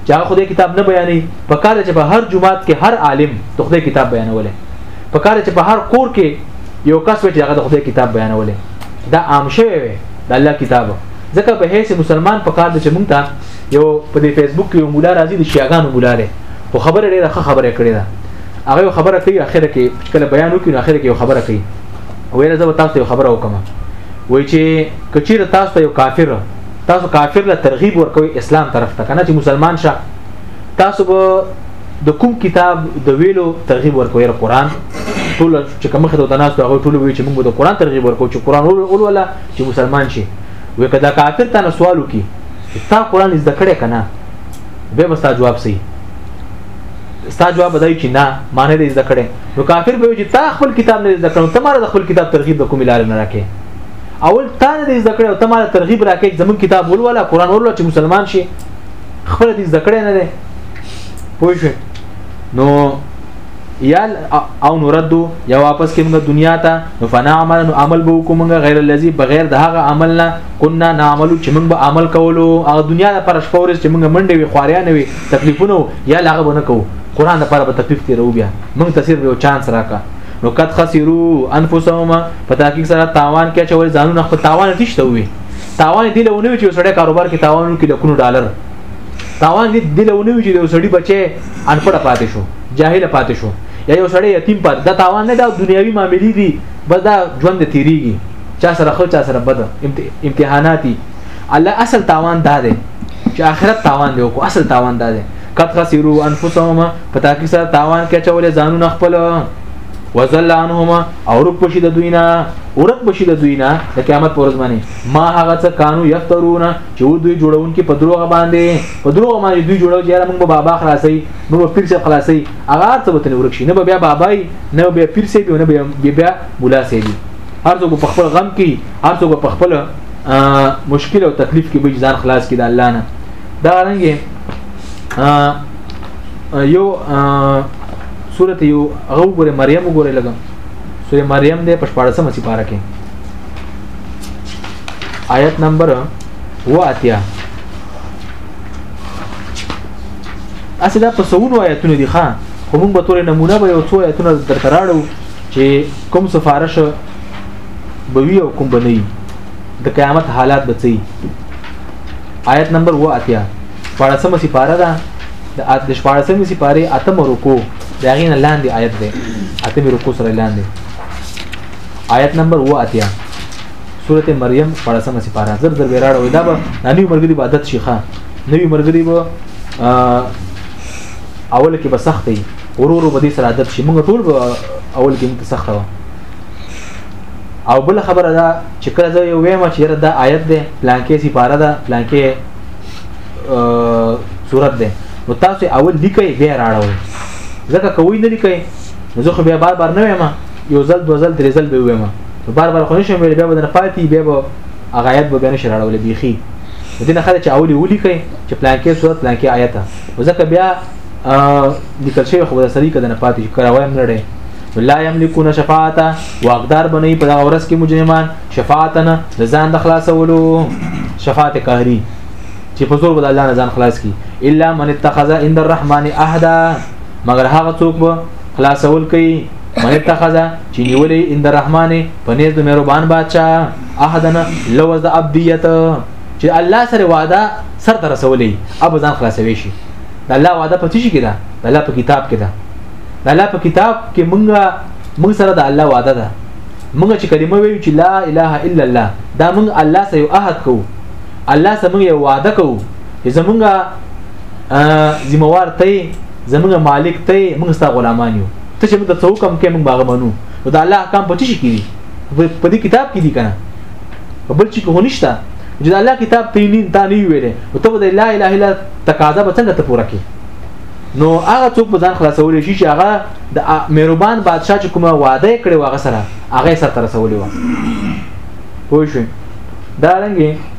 چې هغه خدای کتاب نه بیانې په کار چې په هر جماعت کې هر عالم د خدای کتاب بیانولې په کار چې په هر کور کې یو کس وي چې هغه د خدای کتاب بیانولې دا عام شوی وي د الله کتاب ځکه په هیڅ مسلمان په کار دی چې مونږ ته یو په دې فیسبوک کې یو مولا راځي د شیعاګانو مولا دی خو خبره ډېره ښه خبره کړې ده هغه یو خبره کوي اخر کې چې کله بیان وکړي نو اخر کې یو خبره کوي ویل زه به تاسو ته یو خبره وکم وای چې کچیر تاسو ته یو کافر تاسو کافر له ترغیب ورکوي اسلام طرف ته کنه چې مسلمان شه تاسو به د کوم کتاب د ویلو ترغیب ورکوي قرآن ټول چې کوم خدای ته ناس هغه ټول وی چې موږ د قرآن ترغیب ورکو چې قرآن ول ولا چې مسلمان شي وې کدا کافر تا نه سوال وکي تا قران زده کړې کنه به مستا جواب سي ستا جواب بدای چې نه معنی دې زده کړې نو کافر به چې تا خپل کتاب نه زده کړو ته ماره خپل کتاب ترغیب د کوم لار نه راکې اول تا نه دې زده کړې او ته ماره ترغیب راکې زمون کتاب ولولا قران ولولا چې مسلمان شي خپل دې زده کړې نه ده پوه شئ نو یا او نردو یا واپس کې موږ دنیا ته نو فنعمل نو عمل به وکړو موږ غیر الذی بغیر د هغه عمل نه کنا نعمل چې موږ به عمل کولو هغه دنیا د پر شپورز چې موږ منډه وی خواریا نه وی تکلیفونه یا هغه بنه کوو قران د پر به تکلیف تیرو بیا موږ تصویر به چانس راکا نو قد خسرو انفسهم په تحقیق سره تاوان کې چې ول ځانونه خپل تاوان تشته وي تاوان دی له ونوي چې سړی کاروبار کې تاوان کې لکونو ډالر تاوان دی له ونوي چې د سړی بچي انپړه پاتې شو جاهل پاتې شو یا یو سړی یتیم پاتې دا تاوان نه دا دنیوي معاملې دي بس دا ژوند د تیریږي چا سره خو چا سره بد امتحاناتي الله اصل تاوان دا دی چې آخرت تاوان دی او اصل تاوان دا دی قد خسروا انفسهم په تاکي سره تاوان کې چولې ځانونه خپل وزل عنهم او رک بشي د دوی نه ورک بشي د دوی نه د قیامت پر ورځ باندې ما هغه څه قانون یفترون چې دوی جوړون کې په دروغ باندې په دروغ باندې دوی جوړو چې موږ بابا خلاصي نو به پیر صاحب خلاصي هغه څه به تنه ورک شي نه به بیا بابای نه به پیر صاحب نه به بیا مولا صاحب هر څوک په خپل غم کې هر څوک په خپل مشکل او تکلیف کې به ځان خلاص کړي د الله نه دا رنګ یو سورت یو هغه ګوره مریم ګوره لګم سورې مریم دې په 14 مسی پارا کې آیت نمبر 8 اسې دا په سونو آیتونه دي ښا خو موږ به تورې نمونه به یو څو آیتونه درته راړو چې کوم سفارش به وي او کوم به نه وي د قیامت حالات به څه آیت نمبر و اتیا شپاړسمه سپاره ده د د شپاړسمې سپاره اتم رکو د هغې نه لاندې آیت دی اتم رکو سره لاندې آیت نمبر و اتیا سورته مریم شپږمه سپاره زر زر وراړه وي دا به د نوی مرګري عادت شي ښا نوی مرګري به اول کې به سخت وي ورورو به دې سره عادت شي موږ ټول به اول کې موږ سخت و او بل خبره دا چې کله زه یو وایم چې دا آیت ده پلانکې سپاره ده پلانکې صورت ده نو تاسو اول لیکي بیا راړوي ځکه کوی نه لیکي زه خو بیا بار بار نه وایم یو ځل دوه ځل درې ځل به ویم نو بار بار خو نه شم ویل بیا به نه پاتې بیا به هغه آیت به نه شراړول بیخي دې نه خلک چې اولی ولي کوي چې پلان کې صورت پلان کې آیت ځکه بیا لیکل شوی خو د سړي کده نه پاتې چې کرا وایم نه لا یملکون شفاعتا واقدار بنئ په دغه ورځ کې مجرمان شفاعتنا د ځان د خلاصولو شفاعت قهري چې په زور بل الله نه ځان خلاص کی الا من اتخذ عند الرحمن عهدا مگر هغه څوک به خلاصول کوي من اتخذ چې نیولې ان د رحمان په نيز د مهربان بادشاہ احدن لوز د عبدیت چې الله سره وعده سر تر رسولې اب ځان خلاصوي شي د الله وعده په څه کې ده د الله په کتاب کې ده د الله په کتاب کې مونږه مونږ سره د الله وعده ده مونږ چې کلمه ویو چې لا اله الا الله دا مونږ الله سره یو عهد کوو الله سره مونږ یو وعده کوو چې زمونږه ذمہوار ته زمونږ مالک ته موږ ستا غلامان یو ته چې موږ ته څو کم کې موږ باغ منو نو دا الله احکام پچی شي کیږي په دې کتاب کې دي کنه بل چې کو نشته چې الله کتاب ته نه تا نه ویلې او ته به لا اله الا تقاضا به څنګه ته پوره کې نو هغه څوک به ځان خلاصول شي چې هغه د مهربان بادشاه چې کومه وعده کړې و هغه سره هغه سره ترسولې و پوه شئ دا رنګه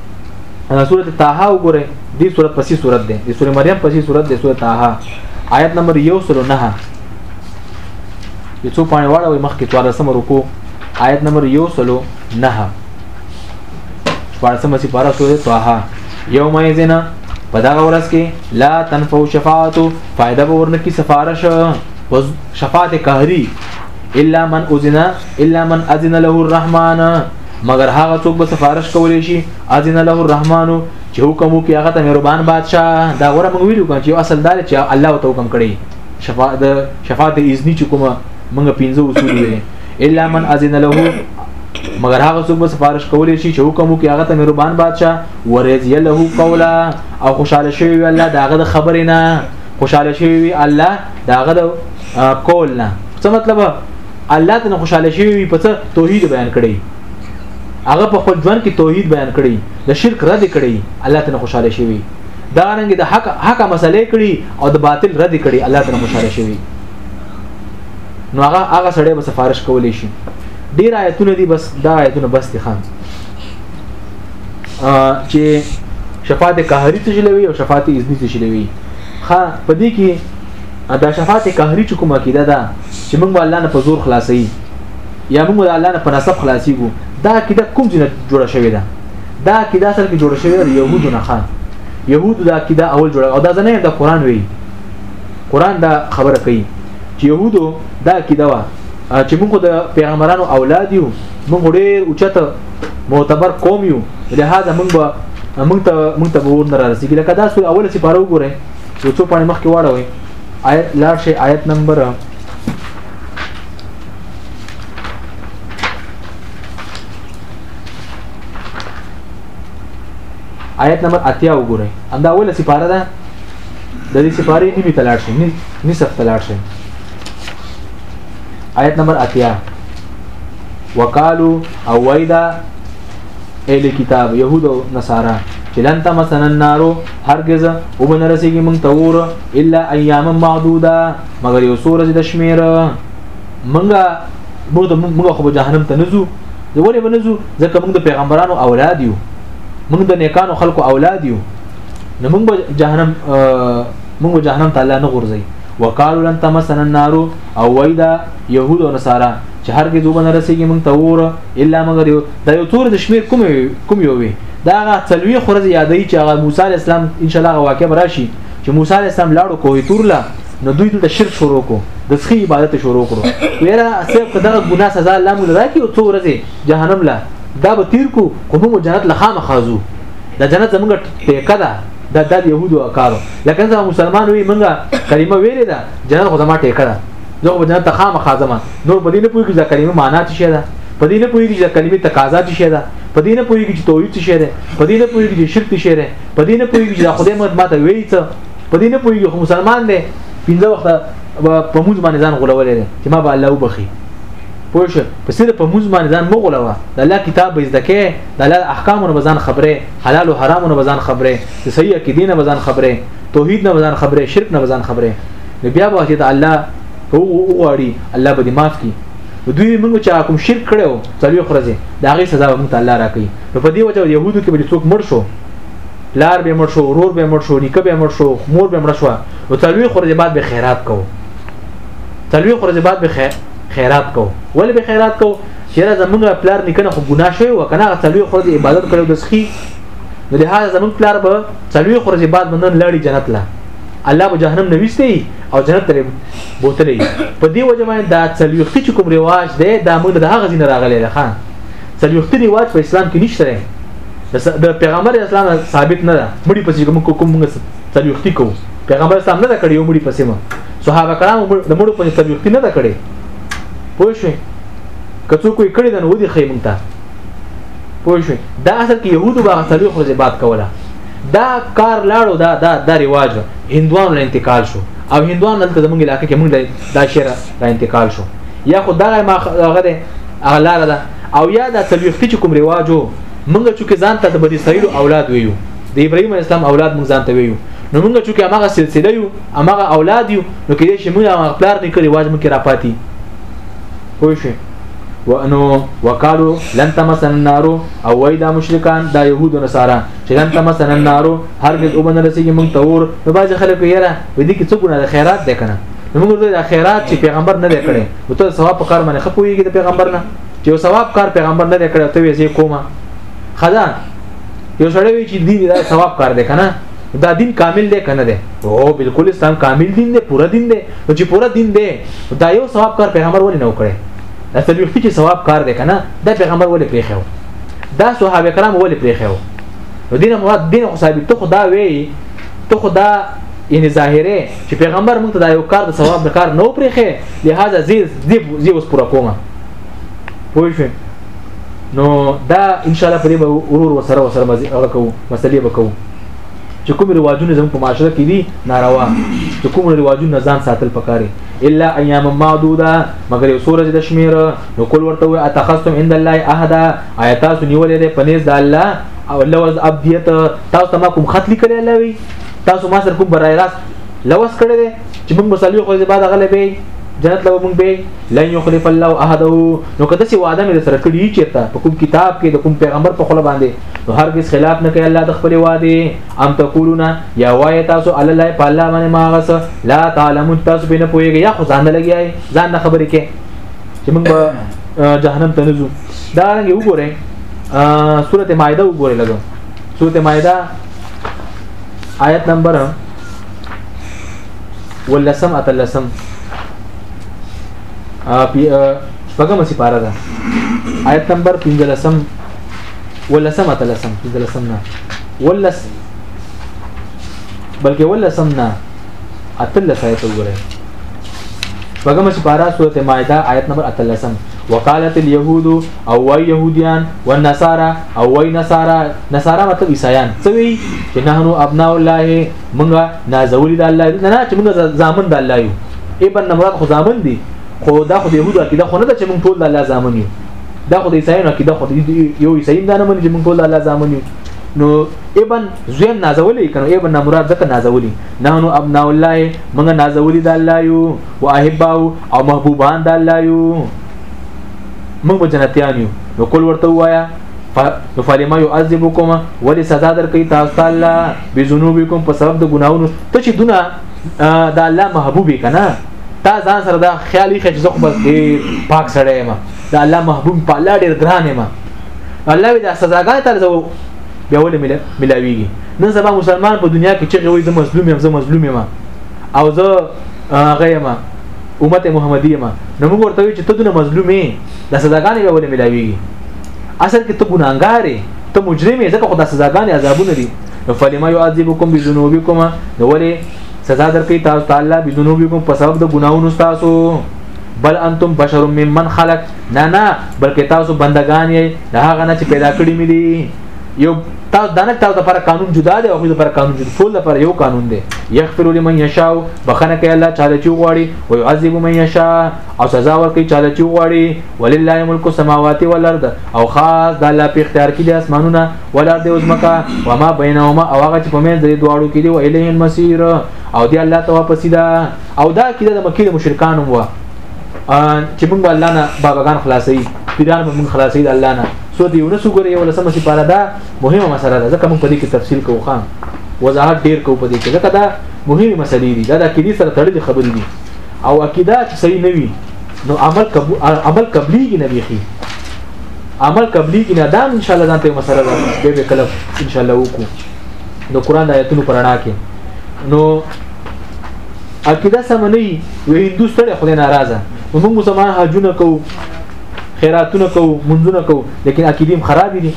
دا سورته طه وګوره دې سورته پسې سورته ده د سورته مریم پسې سورته ده سورته طه آیت نمبر 109 یو څو پاڼې واړوي مخکې 14 سم رکو آیت نمبر 109 14 سم سي پارا سورته طه یوم یزنا په دا ورځ کې لا تنفو شفاعت فائدہ به ورنکي سفارش شفاعت قهري الا من اذن الا من اذن له الرحمن مگر هغه څوک به سفارش کولی شي اذن له الرحمن چې حکم وکي هغه ته مهربان بادشاہ دا غره موږ ویلو چې اصل دار چې الله ته حکم کړي شفاعت شفاعت اذن چې کومه موږ پنځه اصول ویلي الا من اذن له مگر هغه څوک به سفارش کولی شي چې حکم وکړي هغه ته مهربان بادشاہ ورضی له قولا او خوشاله شوی وي الله داغه د خبرې نه خوشاله شوی وي الله داغه د قول نه څه مطلب الله ته خوشاله شي وي په توحید بیان کړي هغه په خپل ژوند کې توحید بیان کړي د شرک رد کړي الله ته خوشاله شي وي دا رنګ د حق حق مسلې کړي او د باطل رد کړي الله ته خوشاله شي وي نو هغه هغه سړی به سفارش کولی شي ډیر آیتونه دي بس دا آیتونه بس دي خان چې شفاعت قهری څه شلوي او شفاعت اذنی څه شلوي ها پدې کې ادا شفاعت قهری چې کومه کیده ده چې موږ الله نه په زور خلاصي یا موږ الله نه په نسب خلاصيګو دا کیده کوم ځای جوړه شوې ده دا کیده اصل کې جوړه شوې ده يهودو نه خان يهودو دا کیده اول جوړه او دا ځنه د قران وی قران دا خبره کوي چې يهودو دا کیده وا چې موږ د پیغمبرانو اولاد یو موږ ډېر اوچته معتبر قوم یو لهدا موږ موږ ته موږ ته ور نه رسیدل کله دا سو اوله سپاره وګوره یو څو پانی مخکې واړوي آیت لاړ شي آیت نمبر آیت نمبر اتیا وګورئ همدا اوله سپاره ده د دې سپاره نیمه تلاړ شي نصف تلاړ شي آیت نمبر اتیا وقالو او ویدا اهل کتاب يهود او نصارا چې لن تمسن النار هرگز او بن رسیږي مونږ ته اور الا ایام معدوده مگر یو سور د شمیر مونږه مونږ مونږ خو جهنم ته نزو ولې بنزو ځکه مونږ د پیغمبرانو اولاد یو مونږ د نیکانو خلکو اولاد یو نو مونږ جهنم مونږ جهنم ته الله نه غورځي وقالو لن تمسن النار او ویدا يهود او نصارا چې هرګز وبنه رسیږي مونږ ته اور الا مگر دا یو تور د شمیر کوم کوم یو وي دا هغه څلوي خورځ یادوي چې هغه موسی عليه السلام ان شاء الله واقع راشي چې موسی عليه السلام لاړو کوه تور لا نو دوی دلته شرک شروع کو د سخي عبادت شروع کړو ویرا سیف په دغه ګناه سزا الله موږ راکې او څو ورځې جهنم لا دا به تیر کو خو موږ جنت له خامه خازو دا جنت زموږ ټیکه ده دا د يهودو کارو لکه څنګه مسلمان وي موږ کلمه ویلې ده جنت خو زموږ ټیکه ده زه خو جنت خامه خازمه نور په دې نه پوهیږم چې کلمه معنا څه ده په دې نه پوهیږي چې د کلمې تقاضا څه ده په دې نه پوهیږي چې توحید څه شی دی په دې نه پوهیږي چې شرک څه شی دی په دې نه پوهیږي چې دا خدای مت ماته وی څه په دې نه پوهیږي خو مسلمان دی پنځه وخت په موږ باندې ځان غولولې دی چې ما به الله وبخي پوه شو په سر په موږ باندې ځان مغولوه د الله کتاب به زده کې د الله احکامونو به ځان خبره حلال او حرامونو به ځان خبره د صحیح کې دینه به ځان خبره توحید نه به ځان خبره شرک نه به ځان خبره بیا به چې د الله هو غواړي الله به دې معاف کړي دوی موږ چې کوم شرک کړو څلوي خرزه دا غي سزا موږ تعالی راکړي نو په دې وجه يهودو کې به څوک مړ شو لار به مړ شو ورور به مړ شو نیکه به مړ شو مور به مړ شو او څلوي خرزه بعد به خیرات کو څلوي خرزه بعد به خیر خیرات کو ولې به خیرات کو چیرې زمونږ پلار نکنه خو ګناه شوی و کنه څلوي خرزه عبادت کړو د سخي نو لهدا زمونږ پلار به څلوي خرزه بعد منن لاړی جنت لا الله به جهنم نويستي او جنت ته بوتلې په دې وجه باندې دا څلويختي چې کوم رواج دی دا موږ د هغه ځین راغلی ده خان څلويختي رواج په اسلام کې نشته دی د پیغمبر اسلام ثابت نه ده مړي پسې کوم کوم موږ څلويختي کوو پیغمبر اسلام نه ده کړی مړي پسې ما صحابه کرام د مړو پسې څلويختي نه ده کړی پوه شئ که څوک یې کړی دا نو ودی خیمنتا پوه شئ دا اصل کې يهودو باغ څلويخ ورځې بعد کوله دا کار لاړو دا دا د رواج هندوانو له انتقال شو او هندوان دلته زمونږ علاقې کې مونږ دا شعر را انتقال شو یا خو دا ما هغه ده اغلار ده او یا دا تلويختي چې کوم رواجو مونږ چې ځان ته د بني اسرائیل اولاد ویو د ابراهیم اسلام اولاد مونږ ځان ته ویو نو مونږ چې هغه سلسله یو هغه اولاد یو نو کې شي مونږ هغه پلار نه کړی واجب کې را پاتې خو شي وانو وقالو لن تمسن النار او وای دا مشرکان دا يهود او نصارا چې لم تم سن النارو هر کس او باندې رسیږي مونږ ته ور نو باز خلک یې وې دي کې څه ګناه خیرات ده کنه نو موږ د خیرات چې پیغمبر نه کړي او ته ثواب په کار باندې خپويږي د پیغمبر نه چې ثواب کار پیغمبر نه کړي ته یې کومه خدا یو سړی وی چې دین دا ثواب کار دی کنه دا دین کامل دی کنه دی او بالکل اسلام کامل دین دی پورا دین دی نو چې پورا دین دی دا یو ثواب کار پیغمبر ولې نه وکړي اصل یو چې ثواب کار دی کنه دا پیغمبر ولې پریخو دا صحابه کرام ولې پریخو نو دین خو دین خو ثابت ته خدا وی ته خدا یعنی ظاهره چې پیغمبر موږ ته دا یو کار د ثواب د کار نو پریخه لہذا زی زی زی اوس پورا کومه پوه شئ نو دا ان شاء الله پرې به ورور وسره وسره مزه کوو مسلې به کوو چې کوم رواجونه زموږ په معاشره کې دي ناروا چې کوم رواجونه ځان ساتل پکاري الا ايام معدوده مګر یو سورج د شمیر نو کول ورته وي اتخصم عند الله احد آیات تاسو نیولې ده پنيز د الله او لوز ابدیت تاسو ته ما کوم خط لیکل الله وي تاسو ما سره کوم برای راست لوز کړی ده چې موږ مسلې خو زباده غلبې جنت له مونږ به لن يخلف الله عهده نو کده سی وعده مې سره کړی چې ته په کوم کتاب کې د کوم پیغمبر په خله باندې نو هرگز خلاف نه کوي الله د خپل وعده ام تقولون یا وای تاسو علی الله په الله باندې ما غس لا تعلمون تاسو به نه پويږئ یا خو ځان لګیای ځان نه خبرې کې چې موږ به جهنم ته نزو دا رنګ وګورئ سورته مائده وګورئ لګو سورته مائده آیت نمبر ولسم اتلسم شپږم سپاره ده آیت نمبر 15 لسم ولسم اتلسم 15 لسم نه ولس بلکې ولسم نه اتلس آیت وګورئ شپږم سپاره سورته مائده آیت نمبر 13 وقالت اليهود او وای يهوديان والنصارى او وای نصارا نصارا مطلب عیسایان څه وی چې نحنو ابناء الله مونږه نازولی د الله نه چې مونږه ځامن د الله یو ابن نمرات خو ځامن دي خو دا خو د يهودو عقیده خو نه ده چې مونږ ټول د الله ځامن یو دا خو د عیسایانو عقیده خو یو عیسایم دا نه مني چې مونږ ټول د الله ځامن یو نو ابن زوین نازولی کنه ابن مراد ځکه نازولی نحنو ابناء الله موږ نازولي د الله یو او احباء او محبوبان د الله یو موږ به جنتیان یو نو کول ورته وایا نو فلما يعذبكم ولي سزا درکې تاسو ته الله بذنوبکم په سبب د ګناونو ته چې دونه د الله محبوب کنا تا ځان سره دا خیالي خچ زخ بس ډیر پاک سره ما د الله محبوب په الله ډیر ګران ما الله وی دا سزاګان تر زو بیا ولې مل... ملاویږي نن سبا مسلمان په دنیا کې چې وایي زه مظلوم یم زه مظلوم یم او زه هغه یم امت محمدی یم نو موږ ورته وایو چې ته دونه مظلوم یې د سزاګانې بیا ولې ملاویږي اصل کې ته ګناګار یې ته مجرم یې ځکه خو د سزاګانې عذابونه دي نو فلما يعذبكم بذنوبكم نو ولې سزا درکې تاسو تعالی بذنوبكم په سبب د ګناونو تاسو بل انتم بشر ممن خلق نه نه بلکې تاسو بندگان یې د هغه نه چې پیدا کړی مې دي یو تاسو دانه تاسو لپاره قانون جدا دی او خو لپاره قانون جدا ټول لپاره یو قانون دی یغفر لمن یشاء بخنه کوي الله تعالی چې غواړي او يعذب من یشاء او سزا ورکړي تعالی چې غواړي ولله ملک السماوات والارض او خاص د الله په اختیار کې دي اسمانونه ولارد او زمکا و ما بینهما او هغه چې په منځ د دواړو کې دي او الیه المسیر او دی الله ته واپس ده او دا کیده د مکه مشرکان وو چې موږ الله نه باباګان خلاصي پیران موږ خلاصي د الله نه سو دی ونس وګوري یو لسمه سي پاره دا مهمه مسله ده ځکه موږ په دې کې تفصیل کوو خام وضاحت ډیر کوو په دې کې ځکه دا مهمه مسلې دي دا د عقیدې سره تړلې خبرې دي او عقیده چې صحیح نه وي نو عمل قبول عمل قبليږي نه بيخي عمل قبليږي نه دا ان شاء الله ځانته مسله ده به به کله ان شاء الله وکړو نو قران د آیتونو پرانا کې نو عقیده سم نه وي وي هندو ستړي خدای ناراضه موږ مسلمان حجونه کوو خیراتونه کوو منځونه کوو لیکن عقیده خراب دي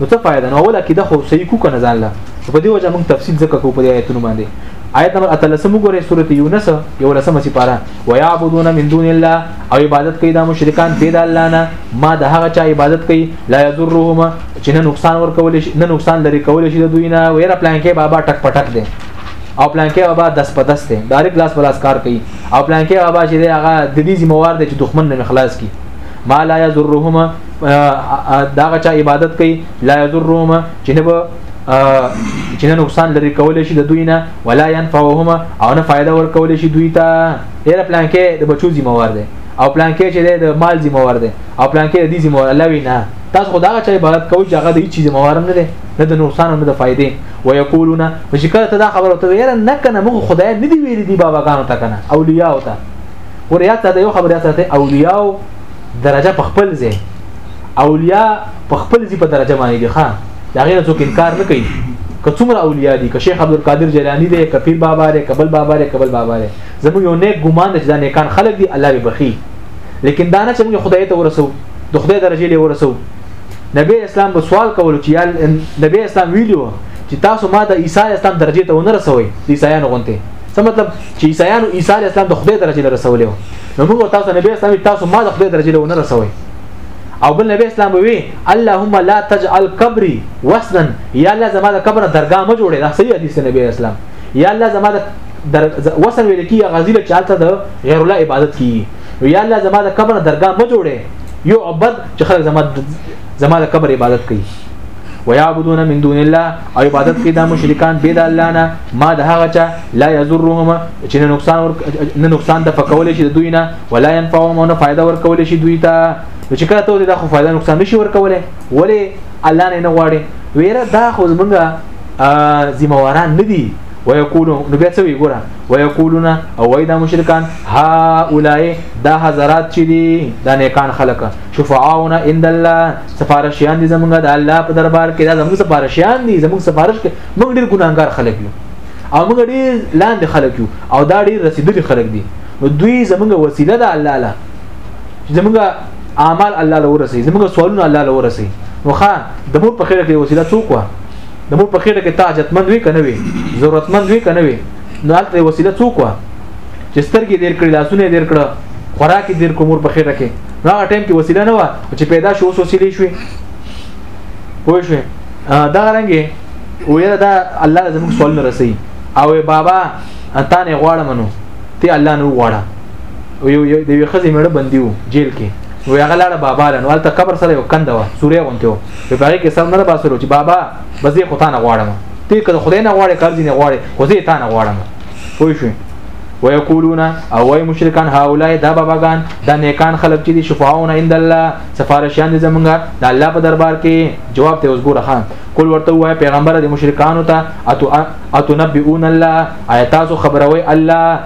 نو څه فائدہ نو اول عقیده خو صحیح کو کنه ځان لا په دې وجه موږ تفصیل ځکه کو په آیتونو باندې آیت نمبر 13 موږ ګورې سورته یونس یو لسمه سی پارا ويعبدون من دون الله او عبادت کوي دا مشرکان بيد الله نه ما د هغه چا عبادت کوي لا يضرهم چې نه نقصان ور کول شي نه نقصان لري کول شي د دوی نه ویره پلان کې بابا ټک پټک دي او پلانکې بابا داس په داس دی ډایرک لاس په لاس کار کوي او پلانکې بابا چې دی هغه د دې ذمہوار دی چې دښمن نه خلاص کی ما لا یذرهما داغه چا عبادت کوي لا یذرهما چې نه به چې نه نقصان لري کول شي د دوی نه ولا ينفعهما او نه فائدہ ور کول شي دوی ته هر پلان کې د بچو ذمہوار دی او پلان کې چې د مال ذمہوار دی او پلان کې د دې ذمہوار الله وینا تاسو خدای چا عبادت کوئ چې هغه د هیڅ ذمہوار نه دی نه د نقصان نه د فائدې ويقولون نو چې کله ته دا خبره ته ویره نه کنه موږ خدای نه دی ویری دی باباګانو ته کنه اولیاء او ته وریا ته یو خبره سره ته اولیاء درجه په خپل ځای اولیاء په خپل ځای په درجه باندې دي ښا دا غیر څوک انکار نه کوي که څومره اولیاء دي که شیخ عبد القادر جیلانی دی که پیر بابا دی کبل بابا دی کبل بابا دی زموږ یو نیک ګمان دی چې دا نیکان خلک دي الله به بخي لیکن دا نه چې موږ خدای ته ورسو د خدای درجه لې ورسو نبی اسلام به سوال کول چې یال نبی اسلام ویلو چې تاسو ما د عیسی اسلام درجه ته ونه رسوي د عیسایانو غونته څه مطلب چې عیسایانو عیسی اسلام د خدای درجه ته رسولې و نو موږ تاسو نبی اسلام تاسو ما د خدای درجه ته ونه رسوي او بل نبی اسلام وی اللهم لا تجعل قبري وسنا یا الله زما د قبر درگاه ما جوړې دا صحیح حدیث نبی اسلام یا الله زما د در وسن ویل کی غزیله چالت د غیر الله عبادت کی یا الله زما د قبر درگاه ما جوړې یو عبد چې خلک زما زما د قبر عبادت کوي ويعبدون من دون الله او عبادت کوي دا مشرکان بيد الله نه ما ده هغه چا لا يضرهم چې نه نقصان ور نه نقصان د فکول شي دوی نه ولا ينفعهم او نه فائدہ ور کول شي دوی ته چې کله ته دا خو فائدہ نقصان نشي ور کوله ولی الله نه نه غواړي ویره دا خو زمونږه ذمہ واران نه دي ويقولون نو بیا څه وی ګوره ويقولون او وای دا مشرکان هؤلاء دا حضرات چې دي دا نیکان خلک شفعاؤنا عند الله سفارشیان دي زمونږ د الله په دربار کې دا زمونږ سفارشیان دي زمونږ سفارش کې موږ ډیر ګناګار خلک یو او موږ ډیر لاندې خلک یو او دا ډیر رسیدلي خلک دي نو دوی زمونږ وسیله ده الله له زمونږ اعمال الله له ورسي زمونږ سوالونه الله له ورسي نو ښا د مور په خیر کې وسیله څوک وه د مور په خېټه کې تاجتمند وي کنه وي ضرورتمند وي کنه وي نو هلته وسیله څوک و چې سترګې دیر کړې لاسونه دیر کړه خوراک دیر کومور په خېټه کې نو هغه ټایم کې وسیله نه و چې پیدا شو اوس وسیلې شوې پوه شوې دا رنګې ویره دا الله زموږ سوال نه رسي او بابا تا نه غواړم نو ته الله نه غواړه یو یو د یو خزې مړ بندیو جیل کې وی هغه لاړه بابا لن والته قبر سره یو کنده و سوریا غونته و په هغه کې سم نه باسلو چې بابا بزې خدای نه غواړم ته که خدای نه غواړې قرض نه غواړې خو زه تا نه غواړم پوه شو ويقولون او وای مشرکان هؤلاء دا باباګان دا نیکان خلق چې دي شفاعون عند الله سفارشان دي زمونږه د الله په دربار کې جواب ته اوس ګوره خان کول ورته وای پیغمبر د مشرکانو ته اتو اتنبئون الله آیات خبروي الله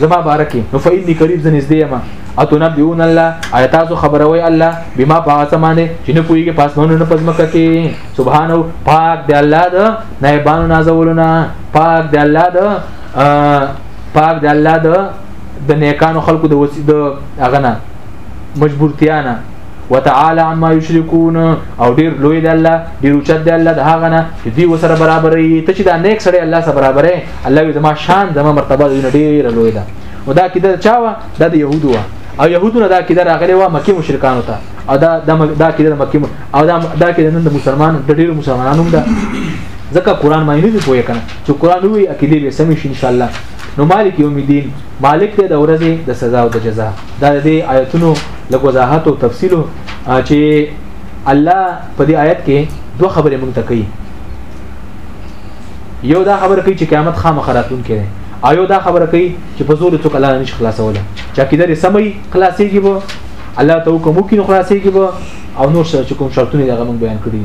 زما بارکی نو فإني قریب ز نږدې یم اتنبئون الله آیا تاسو خبروي الله بما پاس باندې چې نه پويږي پاس باندې نه پزمکه کې سبحانه پاک دی الله د نایبانو نازولونه پاک دی الله د پاک دی الله د د نیکانو خلقو د وسید اغنا مجبورتیانه وتعالى عما يشركون او ډیر لوی دی الله ډیر اوچت دی الله د هغه نه چې دی وسره برابرې ته چې دا نیک سره الله سره برابرې الله یې زما شان زما مرتبه دې ډیر لوی ده او دا کیده چا و دا د يهودو او يهودو نه دا کیده راغلی و مکه مشرکانو ته او دا دا کیده مکه او دا دا کیده نن د مسلمان د ډیر مسلمانانو ده ځکه قران معنی نه پوهه کنه چې قران وی عقیده به سم شي ان شاء الله نو مالک یوم الدین مالک دې د ورځې د سزا او د جزا دا دې آیتونو لږ وضاحت او تفصیل چې الله په دې آیت کې دوه خبرې مونږ ته کوي یو دا خبره کوي چې قیامت خامخ راتلون کړي او یو دا خبره کوي چې په زور څوک الله نشي خلاصوله چې کیدر سمي خلاصيږي وو الله ته حکم وکړي نو خلاصيږي وو او نور سره چې کوم شرطونه دغه مونږ بیان کړی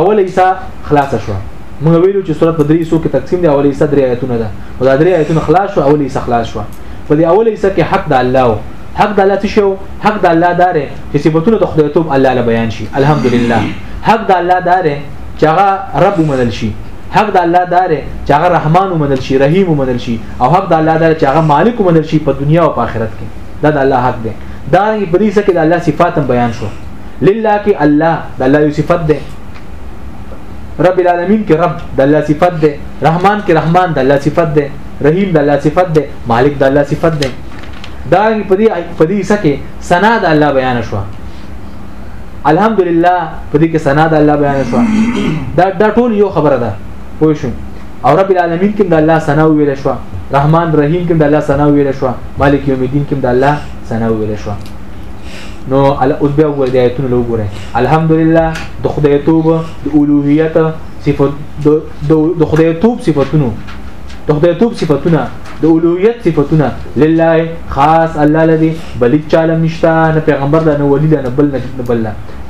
اول ایسا خلاص شو مونږ ویلو چې سورۃ بدری سو کې تقسیم دی اول ایسا درې آیتونه ده او دا درې آیتونه خلاص شو اول ایسا خلاص شو په دې اول ایسا کې حق د الله حق د الله څه شو حق د الله دار چې صفاتونه د خدای توب الله له بیان شي الحمدلله حق د الله دار چې هغه رب ومنل شي حق د الله دار چې هغه رحمان ومنل شي رحیم ومنل شي او حق د الله دار چې هغه مالک ومنل شي په دنیا او په آخرت کې دا د الله حق دی دا رنګ په دې څه کې د الله صفات هم بیان شو لله کې الله د الله یو صفت ده رب العالمین کې رب د الله صفت ده رحمان کې رحمان د الله صفت ده رحیم د الله صفت ده مالک د الله صفت ده دا په دې په دې سکه سنا د الله بیان شو الحمدلله په دې کې سنا د الله بیان شو دا دا ټول یو خبره ده پوه شو او رب العالمین کې د الله سنا ویل شو رحمان رحیم کې د الله سنا ویل شو مالک یوم الدین کې د الله سنا ویل شو نو ال اوس بیا وګورئ د آیتونو له وګورئ الحمدلله د خدای توب د اولوهیت صفات د خدای توب صفاتونو د خدای توب صفاتونه د اولویت صفاتونه لله خاص الله لدی بل چاله نشتا نه پیغمبر دا نه ولی دا نه بل نه بل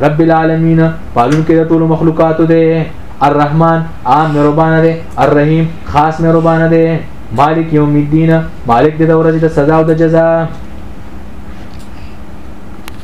رب العالمین پالون کې د ټولو مخلوقاتو دی الرحمن عام مهربان دی الرحیم خاص مهربان دی مالک یوم الدین مالک د ورځې د سزا او د جزاء